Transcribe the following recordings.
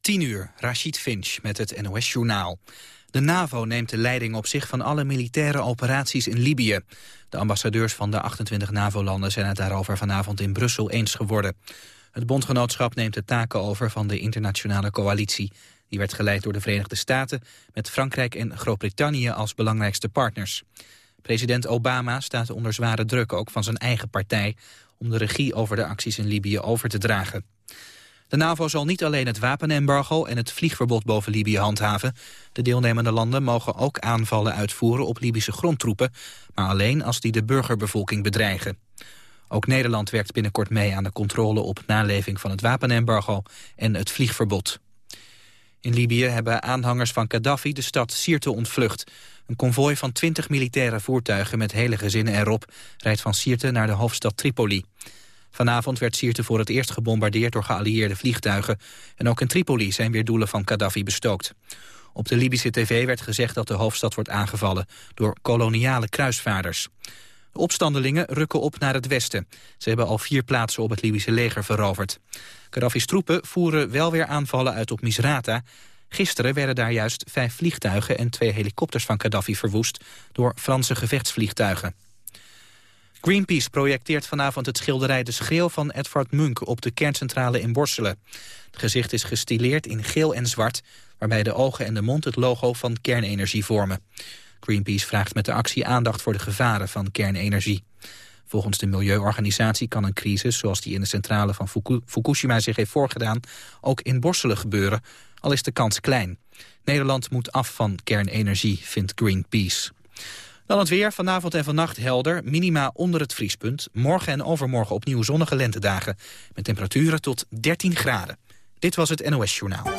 10 uur, Rashid Finch met het NOS-journaal. De NAVO neemt de leiding op zich van alle militaire operaties in Libië. De ambassadeurs van de 28 NAVO-landen zijn het daarover vanavond in Brussel eens geworden. Het bondgenootschap neemt de taken over van de internationale coalitie. Die werd geleid door de Verenigde Staten met Frankrijk en Groot-Brittannië als belangrijkste partners. President Obama staat onder zware druk ook van zijn eigen partij om de regie over de acties in Libië over te dragen. De NAVO zal niet alleen het wapenembargo en het vliegverbod boven Libië handhaven. De deelnemende landen mogen ook aanvallen uitvoeren op Libische grondtroepen, maar alleen als die de burgerbevolking bedreigen. Ook Nederland werkt binnenkort mee aan de controle op naleving van het wapenembargo en het vliegverbod. In Libië hebben aanhangers van Gaddafi de stad Sirte ontvlucht. Een konvooi van 20 militaire voertuigen met hele gezinnen erop... rijdt van Sirte naar de hoofdstad Tripoli. Vanavond werd Sirte voor het eerst gebombardeerd door geallieerde vliegtuigen. En ook in Tripoli zijn weer doelen van Gaddafi bestookt. Op de Libische tv werd gezegd dat de hoofdstad wordt aangevallen... door koloniale kruisvaarders. De opstandelingen rukken op naar het westen. Ze hebben al vier plaatsen op het Libische leger veroverd. Gaddafi's troepen voeren wel weer aanvallen uit op Misrata. Gisteren werden daar juist vijf vliegtuigen en twee helikopters van Gaddafi verwoest... door Franse gevechtsvliegtuigen. Greenpeace projecteert vanavond het schilderij De Schreeuw van Edvard Munch op de kerncentrale in Borselen. Het gezicht is gestileerd in geel en zwart, waarbij de ogen en de mond het logo van kernenergie vormen. Greenpeace vraagt met de actie aandacht voor de gevaren van kernenergie. Volgens de milieuorganisatie kan een crisis zoals die in de centrale van Fukushima zich heeft voorgedaan ook in Borselen gebeuren, al is de kans klein. Nederland moet af van kernenergie, vindt Greenpeace. Dan het weer, vanavond en vannacht helder, minima onder het vriespunt. Morgen en overmorgen opnieuw zonnige lentedagen. Met temperaturen tot 13 graden. Dit was het NOS Journaal.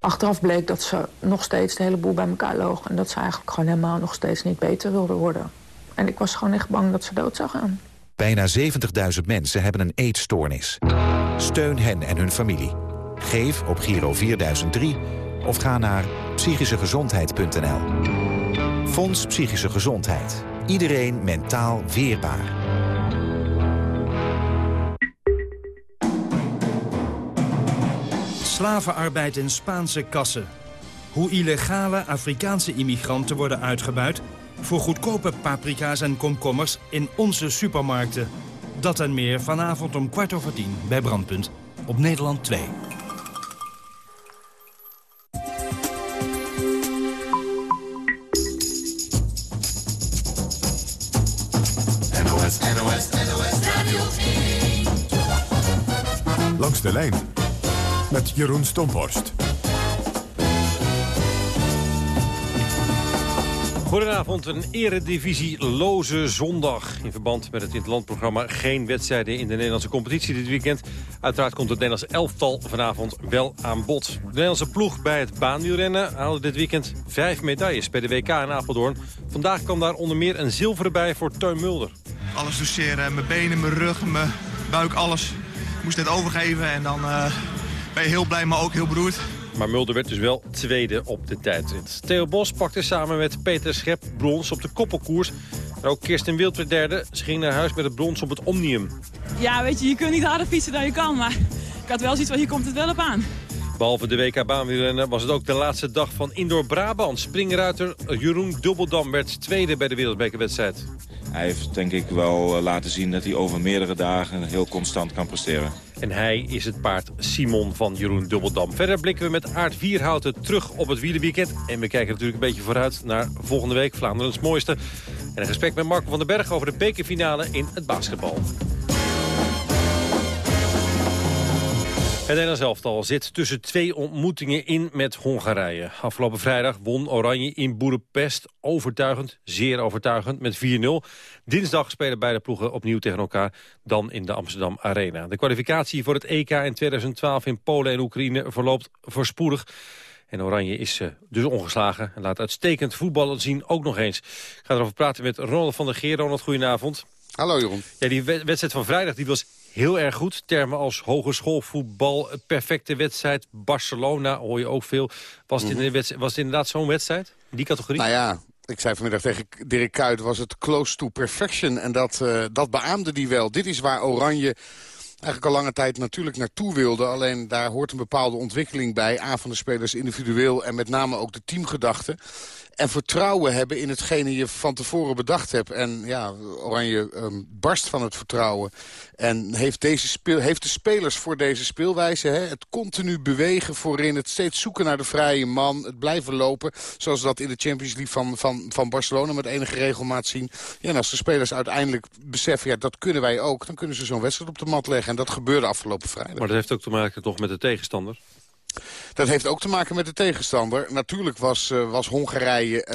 Achteraf bleek dat ze nog steeds de hele boel bij elkaar loog. En dat ze eigenlijk gewoon helemaal nog steeds niet beter wilde worden. En ik was gewoon echt bang dat ze dood zou gaan. Bijna 70.000 mensen hebben een eetstoornis. Steun hen en hun familie. Geef op Giro 4003 of ga naar psychischegezondheid.nl. Fonds Psychische Gezondheid. Iedereen mentaal weerbaar. Slavenarbeid in Spaanse kassen. Hoe illegale Afrikaanse immigranten worden uitgebuit... voor goedkope paprika's en komkommers in onze supermarkten. Dat en meer vanavond om kwart over tien bij Brandpunt op Nederland 2. De lijn met Jeroen Stomhorst. Goedenavond, een eredivisie-loze zondag. In verband met het interlandprogramma geen wedstrijden in de Nederlandse competitie dit weekend. Uiteraard komt het Nederlands elftal vanavond wel aan bod. De Nederlandse ploeg bij het baanwielrennen haalde dit weekend vijf medailles bij de WK in Apeldoorn. Vandaag kwam daar onder meer een zilveren bij voor Teun Mulder. Alles doseren, mijn benen, mijn rug, mijn buik, alles. Ik moest net overgeven en dan uh, ben je heel blij, maar ook heel beroerd. Maar Mulder werd dus wel tweede op de tijdrit. Theo Bos pakte samen met Peter Schep brons op de koppelkoers. Maar ook Kirsten Wild werd derde. Ze ging naar huis met het brons op het Omnium. Ja, weet je, je kunt niet harder fietsen dan je kan. Maar ik had wel zoiets van, hier komt het wel op aan. Behalve de WK baanwielrennen was het ook de laatste dag van Indoor Brabant. Springruiter Jeroen Dubbeldam werd tweede bij de wereldbekerwedstrijd. Hij heeft denk ik wel eh, laten zien dat hij over meerdere dagen heel constant kan presteren. En hij is het paard Simon van Jeroen Dubbeldam. Verder blikken we met Aard Vierhouten terug op het wielerweekend. En we kijken natuurlijk een beetje vooruit naar volgende week Vlaanderen's mooiste. En een gesprek met Marco van den Berg over de bekerfinale in het basketbal. Het Nederlands elftal zit tussen twee ontmoetingen in met Hongarije. Afgelopen vrijdag won Oranje in Boedapest overtuigend, zeer overtuigend, met 4-0. Dinsdag spelen beide ploegen opnieuw tegen elkaar, dan in de Amsterdam Arena. De kwalificatie voor het EK in 2012 in Polen en Oekraïne verloopt voorspoedig. En Oranje is uh, dus ongeslagen en laat uitstekend voetballen zien, ook nog eens. Ik ga erover praten met Ronald van der Geer. Ronald, goedenavond. Hallo Jeroen. Ja, die wedstrijd van vrijdag die was heel erg goed. Termen als hogeschoolvoetbal, perfecte wedstrijd. Barcelona hoor je ook veel. Was het, in was het inderdaad zo'n wedstrijd? Die categorie? Nou ja, ik zei vanmiddag tegen Dirk Kuyt, was het close to perfection. En dat, uh, dat beaamde hij wel. Dit is waar Oranje eigenlijk al lange tijd natuurlijk naartoe wilde. Alleen daar hoort een bepaalde ontwikkeling bij. A van de spelers individueel en met name ook de teamgedachte. En vertrouwen hebben in hetgene je van tevoren bedacht hebt. En ja, Oranje um, barst van het vertrouwen. En heeft, deze speel, heeft de spelers voor deze speelwijze. Hè, het continu bewegen voorin. Het steeds zoeken naar de vrije man. Het blijven lopen. Zoals we dat in de Champions League van, van, van Barcelona met enige regelmaat zien. Ja, en als de spelers uiteindelijk beseffen, ja, dat kunnen wij ook. Dan kunnen ze zo'n wedstrijd op de mat leggen. En dat gebeurde afgelopen vrijdag. Maar dat heeft ook te maken toch met de tegenstander? Dat heeft ook te maken met de tegenstander. Natuurlijk was, uh, was Hongarije,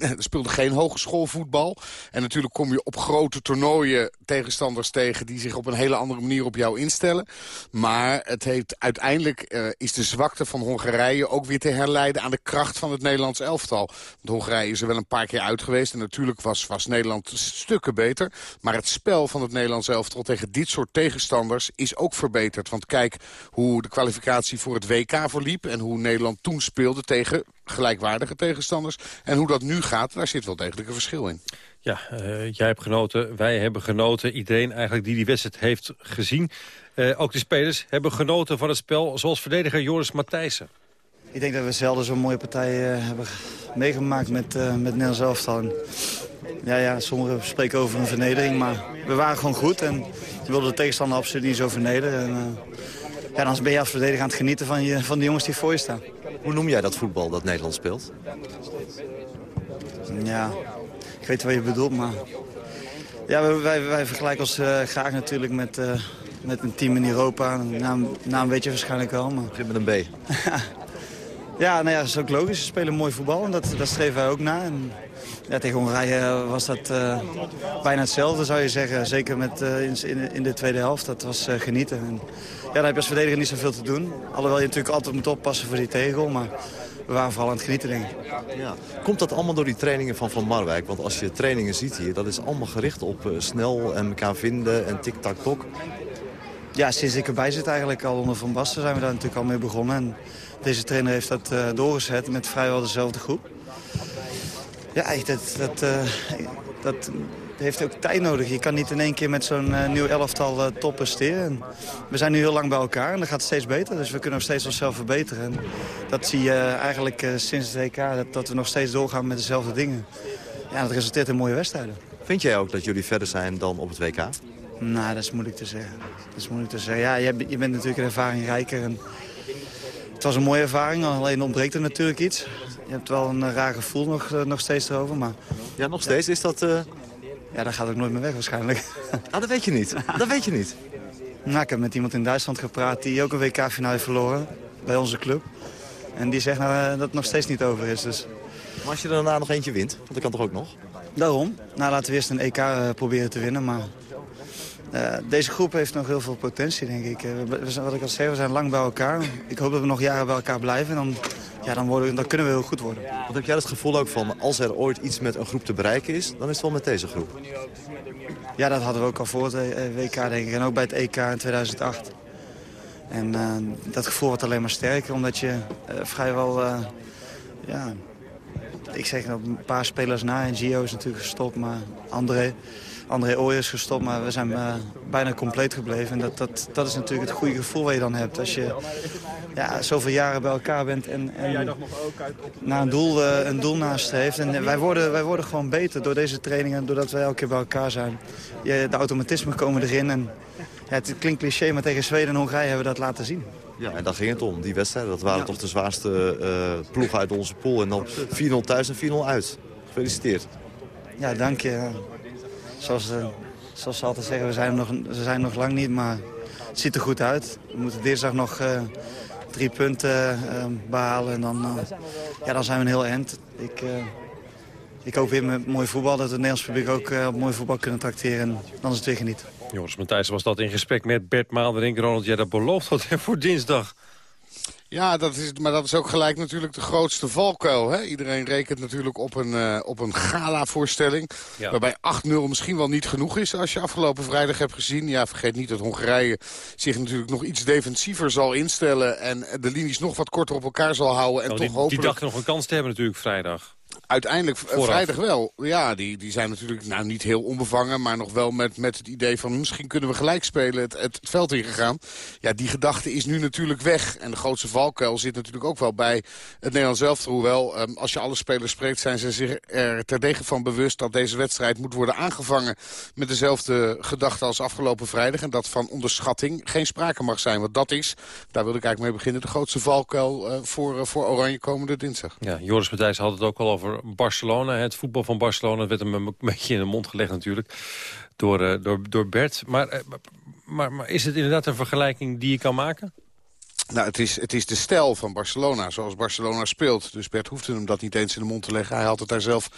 uh, speelde geen hogeschoolvoetbal. En natuurlijk kom je op grote toernooien tegenstanders tegen... die zich op een hele andere manier op jou instellen. Maar het heeft, uiteindelijk uh, is de zwakte van Hongarije ook weer te herleiden... aan de kracht van het Nederlands elftal. Want Hongarije is er wel een paar keer uit geweest. En natuurlijk was, was Nederland stukken beter. Maar het spel van het Nederlands elftal tegen dit soort tegenstanders... is ook verbeterd. Want kijk hoe de kwalificatie voor het WK verliep... en hoe Nederland toen speelde tegen gelijkwaardige tegenstanders. En hoe dat nu gaat, daar zit wel degelijk een verschil in. Ja, uh, jij hebt genoten, wij hebben genoten. Iedereen eigenlijk die die wedstrijd heeft gezien. Uh, ook de spelers hebben genoten van het spel, zoals verdediger Joris Matthijssen. Ik denk dat we zelden zo'n mooie partij uh, hebben meegemaakt met, uh, met Nederlands elftal. Ja, ja, sommigen spreken over een vernedering, maar we waren gewoon goed. En we wilden de tegenstander absoluut niet zo vernederen. En, ja, dan ben je als verdediger aan het genieten van, je, van de jongens die voor je staan. Hoe noem jij dat voetbal dat Nederland speelt? Ja, ik weet wat je bedoelt, maar... Ja, wij, wij, vergelijken ons uh, graag natuurlijk met, uh, met een team in Europa. Naam, naam weet je waarschijnlijk wel, maar... Begin met een B. ja, nou ja, dat is ook logisch. Ze spelen mooi voetbal en dat, dat streven wij ook na. En, ja, tegen Hongarije was dat uh, bijna hetzelfde, zou je zeggen. Zeker met, in, in de tweede helft. Dat was genieten. En, ja, dan heb je als verdediger niet zoveel te doen. Alhoewel je natuurlijk altijd moet oppassen voor die tegel. Maar we waren vooral aan het genieten, denk ik. Ja. Komt dat allemaal door die trainingen van Van Marwijk? Want als je trainingen ziet hier, dat is allemaal gericht op uh, snel en elkaar vinden en tik-tak-tok. Ja, sinds ik erbij zit eigenlijk al onder Van Basten zijn we daar natuurlijk al mee begonnen. En deze trainer heeft dat uh, doorgezet met vrijwel dezelfde groep. Ja, dat, dat, uh, dat heeft ook tijd nodig. Je kan niet in één keer met zo'n uh, nieuw elftal uh, top presteren. we zijn nu heel lang bij elkaar en dat gaat steeds beter. Dus we kunnen nog steeds onszelf verbeteren. En dat zie je eigenlijk uh, sinds het WK, dat, dat, we nog steeds doorgaan met dezelfde dingen. Ja, dat resulteert in mooie wedstrijden. Vind jij ook dat jullie verder zijn dan op het WK? Nou, dat is moeilijk te zeggen. Dat is moeilijk te zeggen. Ja, je, je bent natuurlijk een ervaring rijker. En het was een mooie ervaring, alleen ontbreekt er natuurlijk iets. Je hebt wel een raar gevoel nog, nog steeds erover. Maar... Ja, nog steeds? Is dat... Ja, dat gaat ook nooit meer weg waarschijnlijk. Ah, dat weet je niet? Dat weet je niet? Nou, ik heb met iemand in Duitsland gepraat die ook een WK-finale heeft verloren. Bij onze club. En die zegt nou, dat het nog steeds niet over is. Dus. Maar als je er daarna nog eentje wint, want dat kan toch ook nog? Daarom. Nou, laten we eerst een EK uh, proberen te winnen. Maar uh, deze groep heeft nog heel veel potentie, denk ik. Uh, we, wat ik al zei, we zijn lang bij elkaar. Ik hoop dat we nog jaren bij elkaar blijven. Dan, ja, dan, worden, dan kunnen we heel goed worden. Wat heb jij het gevoel ook van, als er ooit iets met een groep te bereiken is... dan is het wel met deze groep? Ja, dat hadden we ook al voor het WK, denk ik. En ook bij het EK in 2008. En uh, dat gevoel wordt alleen maar sterker, omdat je vrijwel... ja, ik zeg een paar spelers na. En Gio is natuurlijk gestopt, maar André... André Ooyer is gestopt, maar we zijn uh, bijna compleet gebleven. En dat, dat, dat is natuurlijk het goede gevoel wat je dan hebt. Als je ja, zoveel jaren bij elkaar bent en, en naar een doel, uh, een doel naast heeft. En wij worden, wij worden gewoon beter door deze trainingen, doordat wij elke keer bij elkaar zijn. Je, de automatismen komen erin. En, ja, het klinkt cliché, maar tegen Zweden en Hongarije hebben we dat laten zien. Ja, en daar ging het om, die wedstrijden. Dat waren ja. toch de zwaarste uh, ploegen uit onze pool. En dan 4-0 thuis en 4-0 uit. Gefeliciteerd. Ja, dank je. Zoals, uh, zoals ze altijd zeggen, we zijn, nog, ze zijn nog lang niet, maar het ziet er goed uit. We moeten dinsdag nog uh, drie punten uh, behalen en dan, ja, dan zijn we een heel eind. Ik, ik hoop weer met mooi voetbal dat het Nederlands publiek ook op mooi voetbal kunnen tracteren. En dan is het weer genieten. Joris Matthijs was dat in gesprek met Bert Maalderink. Ronald, jij dat belooft wat voor dinsdag. Ja, dat is, maar dat is ook gelijk natuurlijk de grootste valkuil. Hè? Iedereen rekent natuurlijk op een, uh, op een gala-voorstelling. Ja. Waarbij 8-0 misschien wel niet genoeg is als je afgelopen vrijdag hebt gezien. Ja, vergeet niet dat Hongarije zich natuurlijk nog iets defensiever zal instellen. En de linies nog wat korter op elkaar zal houden. En oh, toch die, hopelijk... die dacht nog een kans te hebben natuurlijk vrijdag. Uiteindelijk eh, Vooraf. vrijdag wel. Ja, die, die zijn natuurlijk nou, niet heel onbevangen... maar nog wel met, met het idee van misschien kunnen we gelijk spelen het, het, het veld ingegaan. Ja, die gedachte is nu natuurlijk weg. En de grootste valkuil zit natuurlijk ook wel bij het Nederlands zelf. Hoewel, ehm, als je alle spelers spreekt... zijn ze zich er terdege van bewust dat deze wedstrijd moet worden aangevangen... met dezelfde gedachte als afgelopen vrijdag. En dat van onderschatting geen sprake mag zijn. Want dat is, daar wil ik eigenlijk mee beginnen... de grootste valkuil eh, voor, eh, voor Oranje komende dinsdag. Ja, Joris Matthijs had het ook al over Barcelona. Het voetbal van Barcelona werd hem een beetje in de mond gelegd natuurlijk. Door, eh, door, door Bert. Maar, eh, maar, maar is het inderdaad een vergelijking die je kan maken? Nou, het is, het is de stijl van Barcelona, zoals Barcelona speelt. Dus Bert hoefde hem dat niet eens in de mond te leggen. Hij had het daar zelf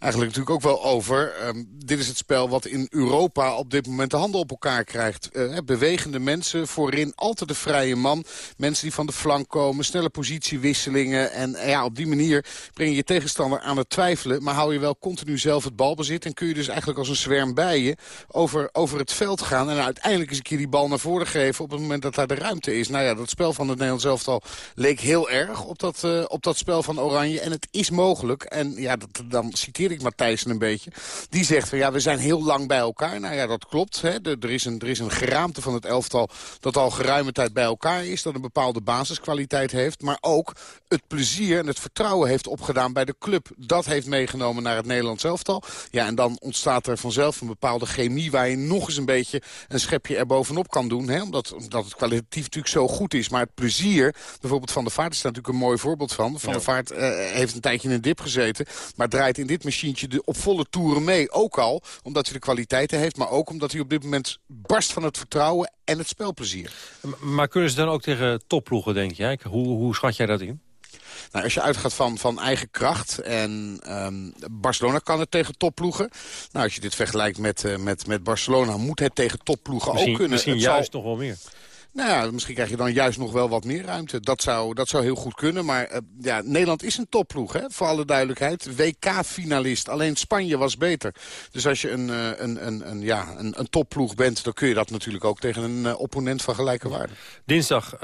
eigenlijk natuurlijk ook wel over. Ehm, dit is het spel wat in Europa op dit moment de handen op elkaar krijgt. Eh, bewegende mensen, voorin altijd de vrije man. Mensen die van de flank komen, snelle positiewisselingen. En eh, ja, op die manier breng je je tegenstander aan het twijfelen. Maar hou je wel continu zelf het balbezit. En kun je dus eigenlijk als een zwerm bij je over, over het veld gaan. En uiteindelijk eens een keer die bal naar voren geven op het moment dat daar de ruimte is. Nou ja, dat spel van het Nederlands elftal leek heel erg op dat, eh, op dat spel van Oranje. En het is mogelijk. En ja, dat, dan citeer ik Matthijssen een beetje. Die zegt van ja, we zijn heel lang bij elkaar. Nou ja, dat klopt. Hè. Er, er, is een, er is een geraamte van het elftal dat al geruime tijd bij elkaar is. Dat een bepaalde basiskwaliteit heeft. Maar ook het plezier en het vertrouwen heeft opgedaan bij de club. Dat heeft meegenomen naar het Nederlands elftal. Ja, en dan ontstaat er vanzelf een bepaalde chemie... waar je nog eens een beetje een schepje erbovenop kan doen. Hè? Omdat, omdat het kwalitatief natuurlijk zo goed is. Maar het plezier, bijvoorbeeld Van der Vaart is daar natuurlijk een mooi voorbeeld van. Van der Vaart eh, heeft een tijdje in een dip gezeten. Maar draait in dit machientje de, op volle toeren mee. Ook al omdat hij de kwaliteiten heeft. Maar ook omdat hij op dit moment barst van het vertrouwen en het spelplezier. Maar kunnen ze dan ook tegen topploegen, denk jij? Hoe, hoe schat jij dat in? Nou, als je uitgaat van, van eigen kracht en ehm, Barcelona kan het tegen topploegen. Nou, als je dit vergelijkt met, eh, met, met Barcelona, moet het tegen topploegen Misschien, ook kunnen. misschien Het zal- juist nog wel meer. Nou ja, misschien krijg je dan juist nog wel wat meer ruimte. Dat zou, dat zou heel goed kunnen. Maar eh, ja, Nederland is een topploeg, hè, voor alle duidelijkheid. WK-finalist. Alleen Spanje was beter. Dus als je een, eh, een, een, een, ja, een, een topploeg bent... dan kun je dat natuurlijk ook tegen een eh, opponent van gelijke waarde. Dinsdag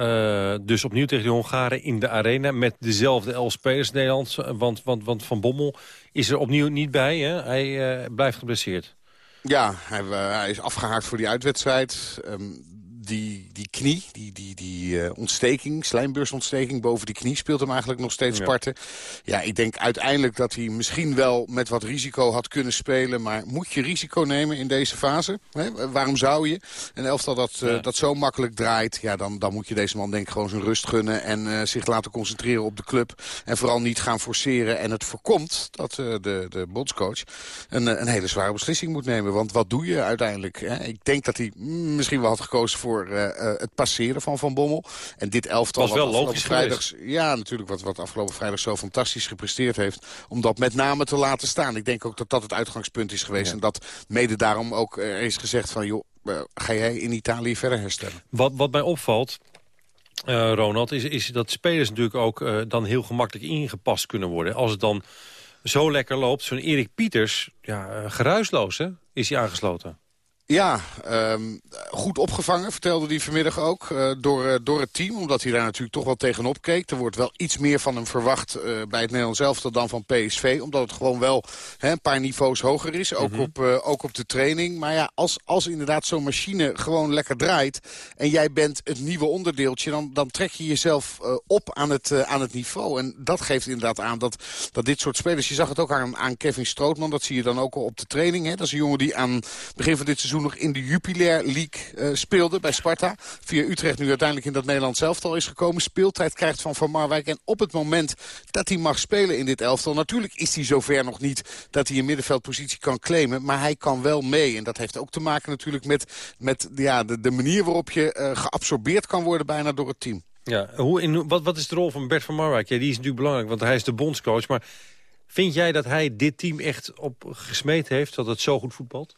dus opnieuw tegen de Hongaren in de arena... met dezelfde elf spelers Nederlands. Want, want, want Van Bommel is er opnieuw niet bij. Hè? Hij blijft geblesseerd. Ja, hij, hij is afgehaakt voor die uitwedstrijd. Ehm, die, die knie, die, die, die eh, ontsteking, slijmbeursontsteking boven die knie... speelt hem eigenlijk nog steeds parten. Ja, ik denk uiteindelijk dat hij misschien wel met wat risico had kunnen spelen. Maar moet je risico nemen in deze fase? Hè? Waarom zou je? Een elftal dat, eh, Ja. dat zo makkelijk draait... Ja, dan, dan moet je deze man denk ik gewoon zijn rust gunnen... en eh, zich laten concentreren op de club. En vooral niet gaan forceren. En het voorkomt dat de, de bondscoach een, een hele zware beslissing moet nemen. Want wat doe je uiteindelijk? Hè? Ik denk dat hij mm, misschien wel had gekozen voor eh, eh, het passeren van Van Bommel. En dit elftal... Was wat wel afgelopen logisch vrijdags, Ja, natuurlijk wat, wat afgelopen vrijdag zo fantastisch gepresteerd heeft. Om dat met name te laten staan. Ik denk ook dat dat het uitgangspunt is geweest. Ja. En dat mede daarom ook er is gezegd van... joh, ga jij in Italië verder herstellen? Wat, wat mij opvalt, eh, Ronald, is, is dat spelers natuurlijk ook dan heel gemakkelijk ingepast kunnen worden. Als het dan zo lekker loopt, zo'n Erik Pieters, ja, eh, geruisloos hè, is hij aangesloten. Ja, ehm, goed opgevangen, vertelde hij vanmiddag ook, eh, door, eh, door het team. Omdat hij daar natuurlijk toch wel tegenop keek. Er wordt wel iets meer van hem verwacht eh, bij het Nederlands elftal dan van PSV. Omdat het gewoon wel een paar niveaus hoger is, ook, op, eh, ook op de training. Maar ja, als, als inderdaad zo'n machine gewoon lekker draait... en jij bent het nieuwe onderdeeltje, dan, dan trek je jezelf op aan het, aan het niveau. En dat geeft inderdaad aan dat, dat dit soort spelers... je zag het ook aan, aan Kevin Strootman, dat zie je dan ook al op de training. Hè? Dat is een jongen die aan het begin van dit seizoen nog in de Jupiler League eh, speelde bij Sparta. Via Utrecht nu uiteindelijk in dat Nederlands elftal is gekomen. Speeltijd krijgt van Van Marwijk. En op het moment dat hij mag spelen in dit elftal... natuurlijk is hij zover nog niet dat hij een middenveldpositie kan claimen. Maar hij kan wel mee. En dat heeft ook te maken natuurlijk met, met ja, de, de manier waarop je eh, geabsorbeerd kan worden bijna door het team. Ja, hoe, in, wat, wat is de rol van Bert van Marwijk? Ja, die is natuurlijk belangrijk, want hij is de bondscoach. Maar vind jij dat hij dit team echt op gesmeed heeft, dat het zo goed voetbalt?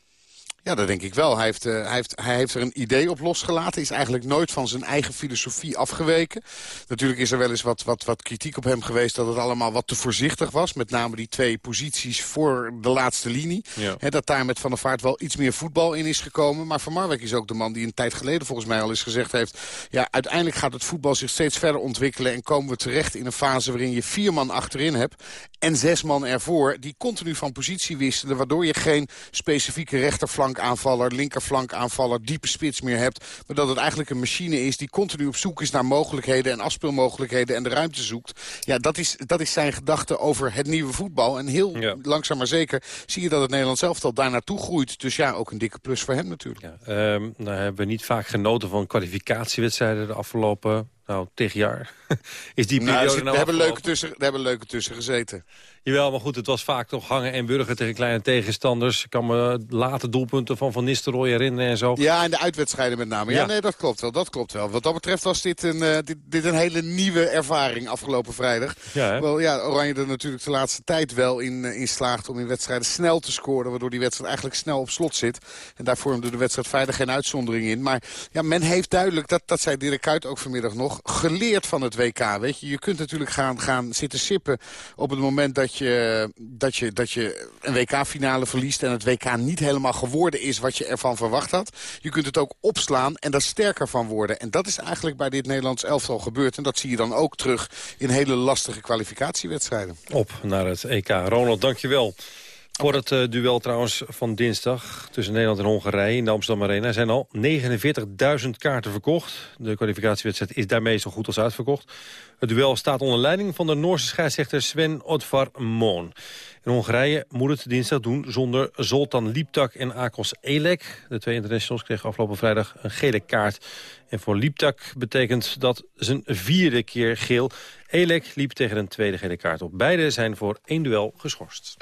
Ja, dat denk ik wel. Hij heeft, uh, hij, heeft, hij heeft er een idee op losgelaten. Is eigenlijk nooit van zijn eigen filosofie afgeweken. Natuurlijk is er wel eens wat, wat, wat kritiek op hem geweest... dat het allemaal wat te voorzichtig was. Met name die twee posities voor de laatste linie. Ja. dat daar met Van der Vaart wel iets meer voetbal in is gekomen. Maar Van Marwijk is ook de man die een tijd geleden volgens mij al eens gezegd heeft... ja, uiteindelijk gaat het voetbal zich steeds verder ontwikkelen... en komen we terecht in een fase waarin je vier man achterin hebt... en zes man ervoor die continu van positie wisselen... waardoor je geen specifieke rechterflank aanvaller, linkerflank aanvaller, diepe spits meer hebt. Maar dat het eigenlijk een machine is die continu op zoek is naar mogelijkheden en afspeelmogelijkheden en de ruimte zoekt. Ja, dat is, dat is zijn gedachte over het nieuwe voetbal. En heel langzaam maar zeker zie je dat het Nederlands elftal daar naartoe groeit. Dus ja, ook een dikke plus voor hem natuurlijk. Ja, um, nou hebben we niet vaak genoten van kwalificatiewedstrijden de afgelopen nou, tig jaar. is die nou, periode nou, nou hebben leuke tussen, Er hebben leuke tussen gezeten. Jawel, maar goed, het was vaak toch hangen en burger tegen kleine tegenstanders. Ik kan me late doelpunten van Van Nistelrooy herinneren en zo. Ja, en de uitwedstrijden met name. Ja, nee, dat klopt wel. Dat klopt wel. Wat dat betreft was dit een, uh, dit, dit, een hele nieuwe ervaring afgelopen vrijdag. Ja, Wel, ja, Oranje er natuurlijk de laatste tijd wel in, uh, in slaagt om in wedstrijden snel te scoren. Waardoor die wedstrijd eigenlijk snel op slot zit. En daar vormde de wedstrijd veilig geen uitzondering in. Maar ja, men heeft duidelijk, dat, dat zei Dirk Kuyt ook vanmiddag nog, geleerd van het WK. Weet je, je kunt natuurlijk gaan, gaan zitten sippen op het moment dat je, dat je, dat je een WK-finale verliest... en het WK niet helemaal geworden is wat je ervan verwacht had. Je kunt het ook opslaan en daar sterker van worden. En dat is eigenlijk bij dit Nederlands elftal gebeurd. En dat zie je dan ook terug in hele lastige kwalificatiewedstrijden. Op naar het EK. Ronald, dankjewel. Voor het uh, duel trouwens van dinsdag tussen Nederland en Hongarije in de Amsterdam Arena zijn al 49.000 kaarten verkocht. De kwalificatiewedstrijd is daarmee zo goed als uitverkocht. Het duel staat onder leiding van de Noorse scheidsrechter Sven Otvar Moon. In Hongarije moet het dinsdag doen zonder Zoltan Liptak en Akos Elek. De twee internationals kregen afgelopen vrijdag een gele kaart. En voor Liptak betekent dat zijn vierde keer geel. Elek liep tegen een tweede gele kaart op. Beide zijn voor één duel geschorst.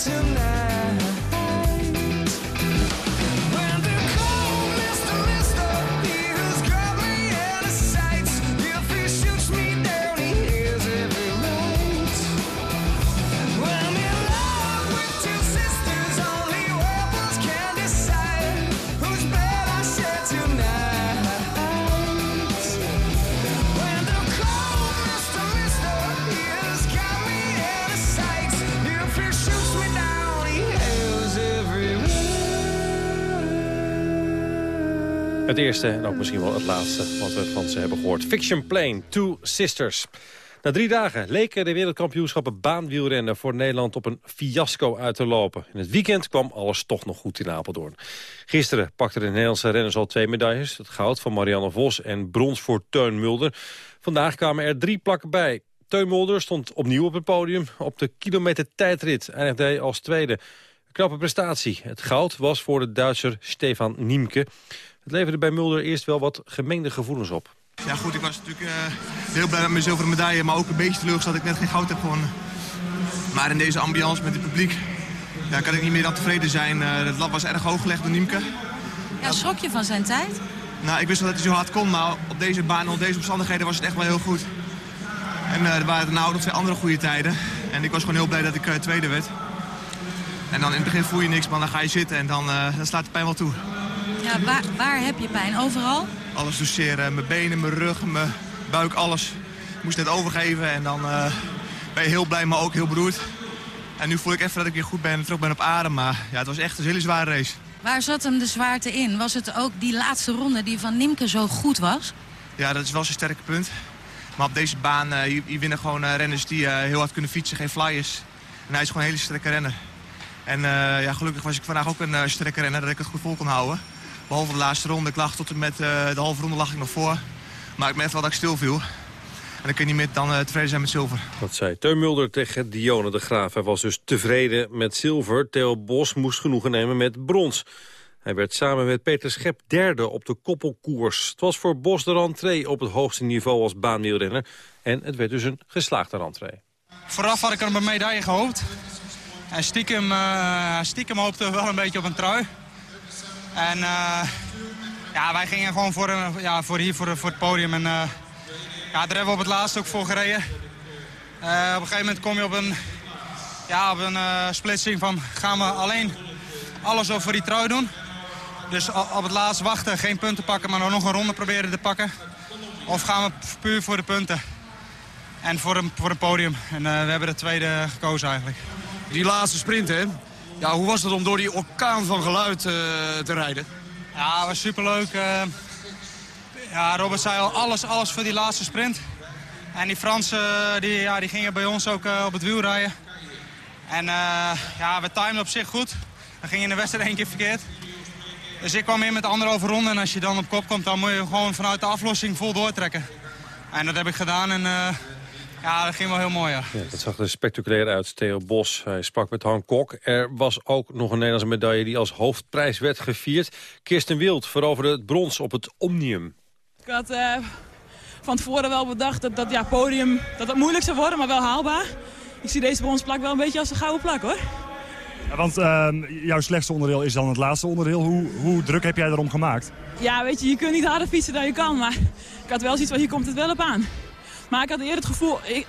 tonight. Het eerste en ook misschien wel het laatste wat we van ze hebben gehoord. Fiction Plane, Two Sisters. Na drie dagen leken de wereldkampioenschappen baanwielrennen voor Nederland op een fiasco uit te lopen. In het weekend kwam alles toch nog goed in Apeldoorn. Gisteren pakten de Nederlandse renners al twee medailles. Het goud van Marianne Vos en brons voor Teun Mulder. Vandaag kwamen er drie plakken bij. Teun Mulder stond opnieuw op het podium. Op de kilometer tijdrit eindigde hij als tweede. Knappe prestatie. Het goud was voor de Duitser Stefan Niemke. Het leverde bij Mulder eerst wel wat gemengde gevoelens op. Ja goed, ik was natuurlijk uh, heel blij met mijn zilveren medaille, maar ook een beetje teleurgesteld dat ik net geen goud heb gewonnen. Maar in deze ambiance met het publiek ja, kan ik niet meer dan tevreden zijn. Uh, het lat was erg hoog gelegd door Niemke. Ja, schrok je van zijn tijd? Nou, ik wist wel dat hij zo hard kon, maar op deze baan, onder deze omstandigheden was het echt wel heel goed. En uh, er waren daarna nog twee andere goede tijden. En ik was gewoon heel blij dat ik tweede werd. En dan in het begin voel je niks, maar dan ga je zitten en dan, dan slaat de pijn wel toe. Ja, waar, waar heb je pijn? Overal? Alles doseren. Mijn benen, mijn rug, mijn buik, alles. Ik moest net overgeven en dan uh, ben je heel blij, maar ook heel beroerd. En nu voel ik even dat ik weer goed ben en terug ben op adem. Maar ja, het was echt een hele zware race. Waar zat hem de zwaarte in? Was het ook die laatste ronde die van Nimke zo goed was? Ja, dat is wel zijn sterke punt. Maar op deze baan uh, hier, hier, winnen gewoon uh, renners die heel hard kunnen fietsen, geen flyers. En hij is gewoon een hele sterke renner. En ja, gelukkig was ik vandaag ook een sterke renner dat ik het goed vol kon houden. Behalve de laatste ronde. Ik lag tot en met uh, de halve ronde lag ik nog voor. Maar ik merkte wel dat ik stil viel. En dan kun je niet meer dan uh, tevreden zijn met zilver. Dat zei Teun Mulder tegen Dione de Graaf. Hij was dus tevreden met zilver. Theo Bos moest genoegen nemen met brons. Hij werd samen met Peter Schep derde op de koppelkoers. Het was voor Bos de rentree op het hoogste niveau als baanwielrenner. En het werd dus een geslaagde rentree. Vooraf had ik er een medaille gehoopt. En stiekem, uh, stiekem hoopte wel een beetje op een trui. En uh, ja, wij gingen gewoon voor, ja, voor hier, voor, voor het podium. En uh, ja, daar hebben we op het laatst ook voor gereden. op een gegeven moment kom je op een, ja, op een splitsing van gaan we alleen alles over die trui doen. Dus op het laatst wachten, geen punten pakken, maar nog een ronde proberen te pakken. Of gaan we puur voor de punten. En voor een, voor podium. En we hebben de tweede gekozen eigenlijk. Die laatste sprint, hè? Ja, hoe was het om door die orkaan van geluid uh, te rijden? Ja, was superleuk. Uh, ja, Robert zei al, alles, alles voor die laatste sprint. En die Fransen die, ja, die gingen bij ons ook op het wiel rijden. En ja, we timden op zich goed. Dan ging in de wedstrijd één keer verkeerd. Dus ik kwam in met de anderhalve ronde. En als je dan op kop komt, dan moet je gewoon vanuit de aflossing vol doortrekken. En dat heb ik gedaan. En ja, dat ging wel heel mooi, ja. ja dat zag er spectaculair uit, Theo Bos. Hij sprak met Han Kok. Er was ook nog een Nederlandse medaille die als hoofdprijs werd gevierd. Kirsten Wild veroverde het brons op het Omnium. Ik had uh, van tevoren wel bedacht dat dat ja, podium dat dat moeilijk zou worden, maar wel haalbaar. Ik zie deze bronsplak wel een beetje als een gouden plak, hoor. Ja, want uh, jouw slechtste onderdeel is dan het laatste onderdeel. Hoe, hoe druk heb jij erom gemaakt? Ja, weet je, je kunt niet harder fietsen dan je kan, maar ik had wel zoiets van hier komt het wel op aan. Maar ik had eerder het gevoel, ik,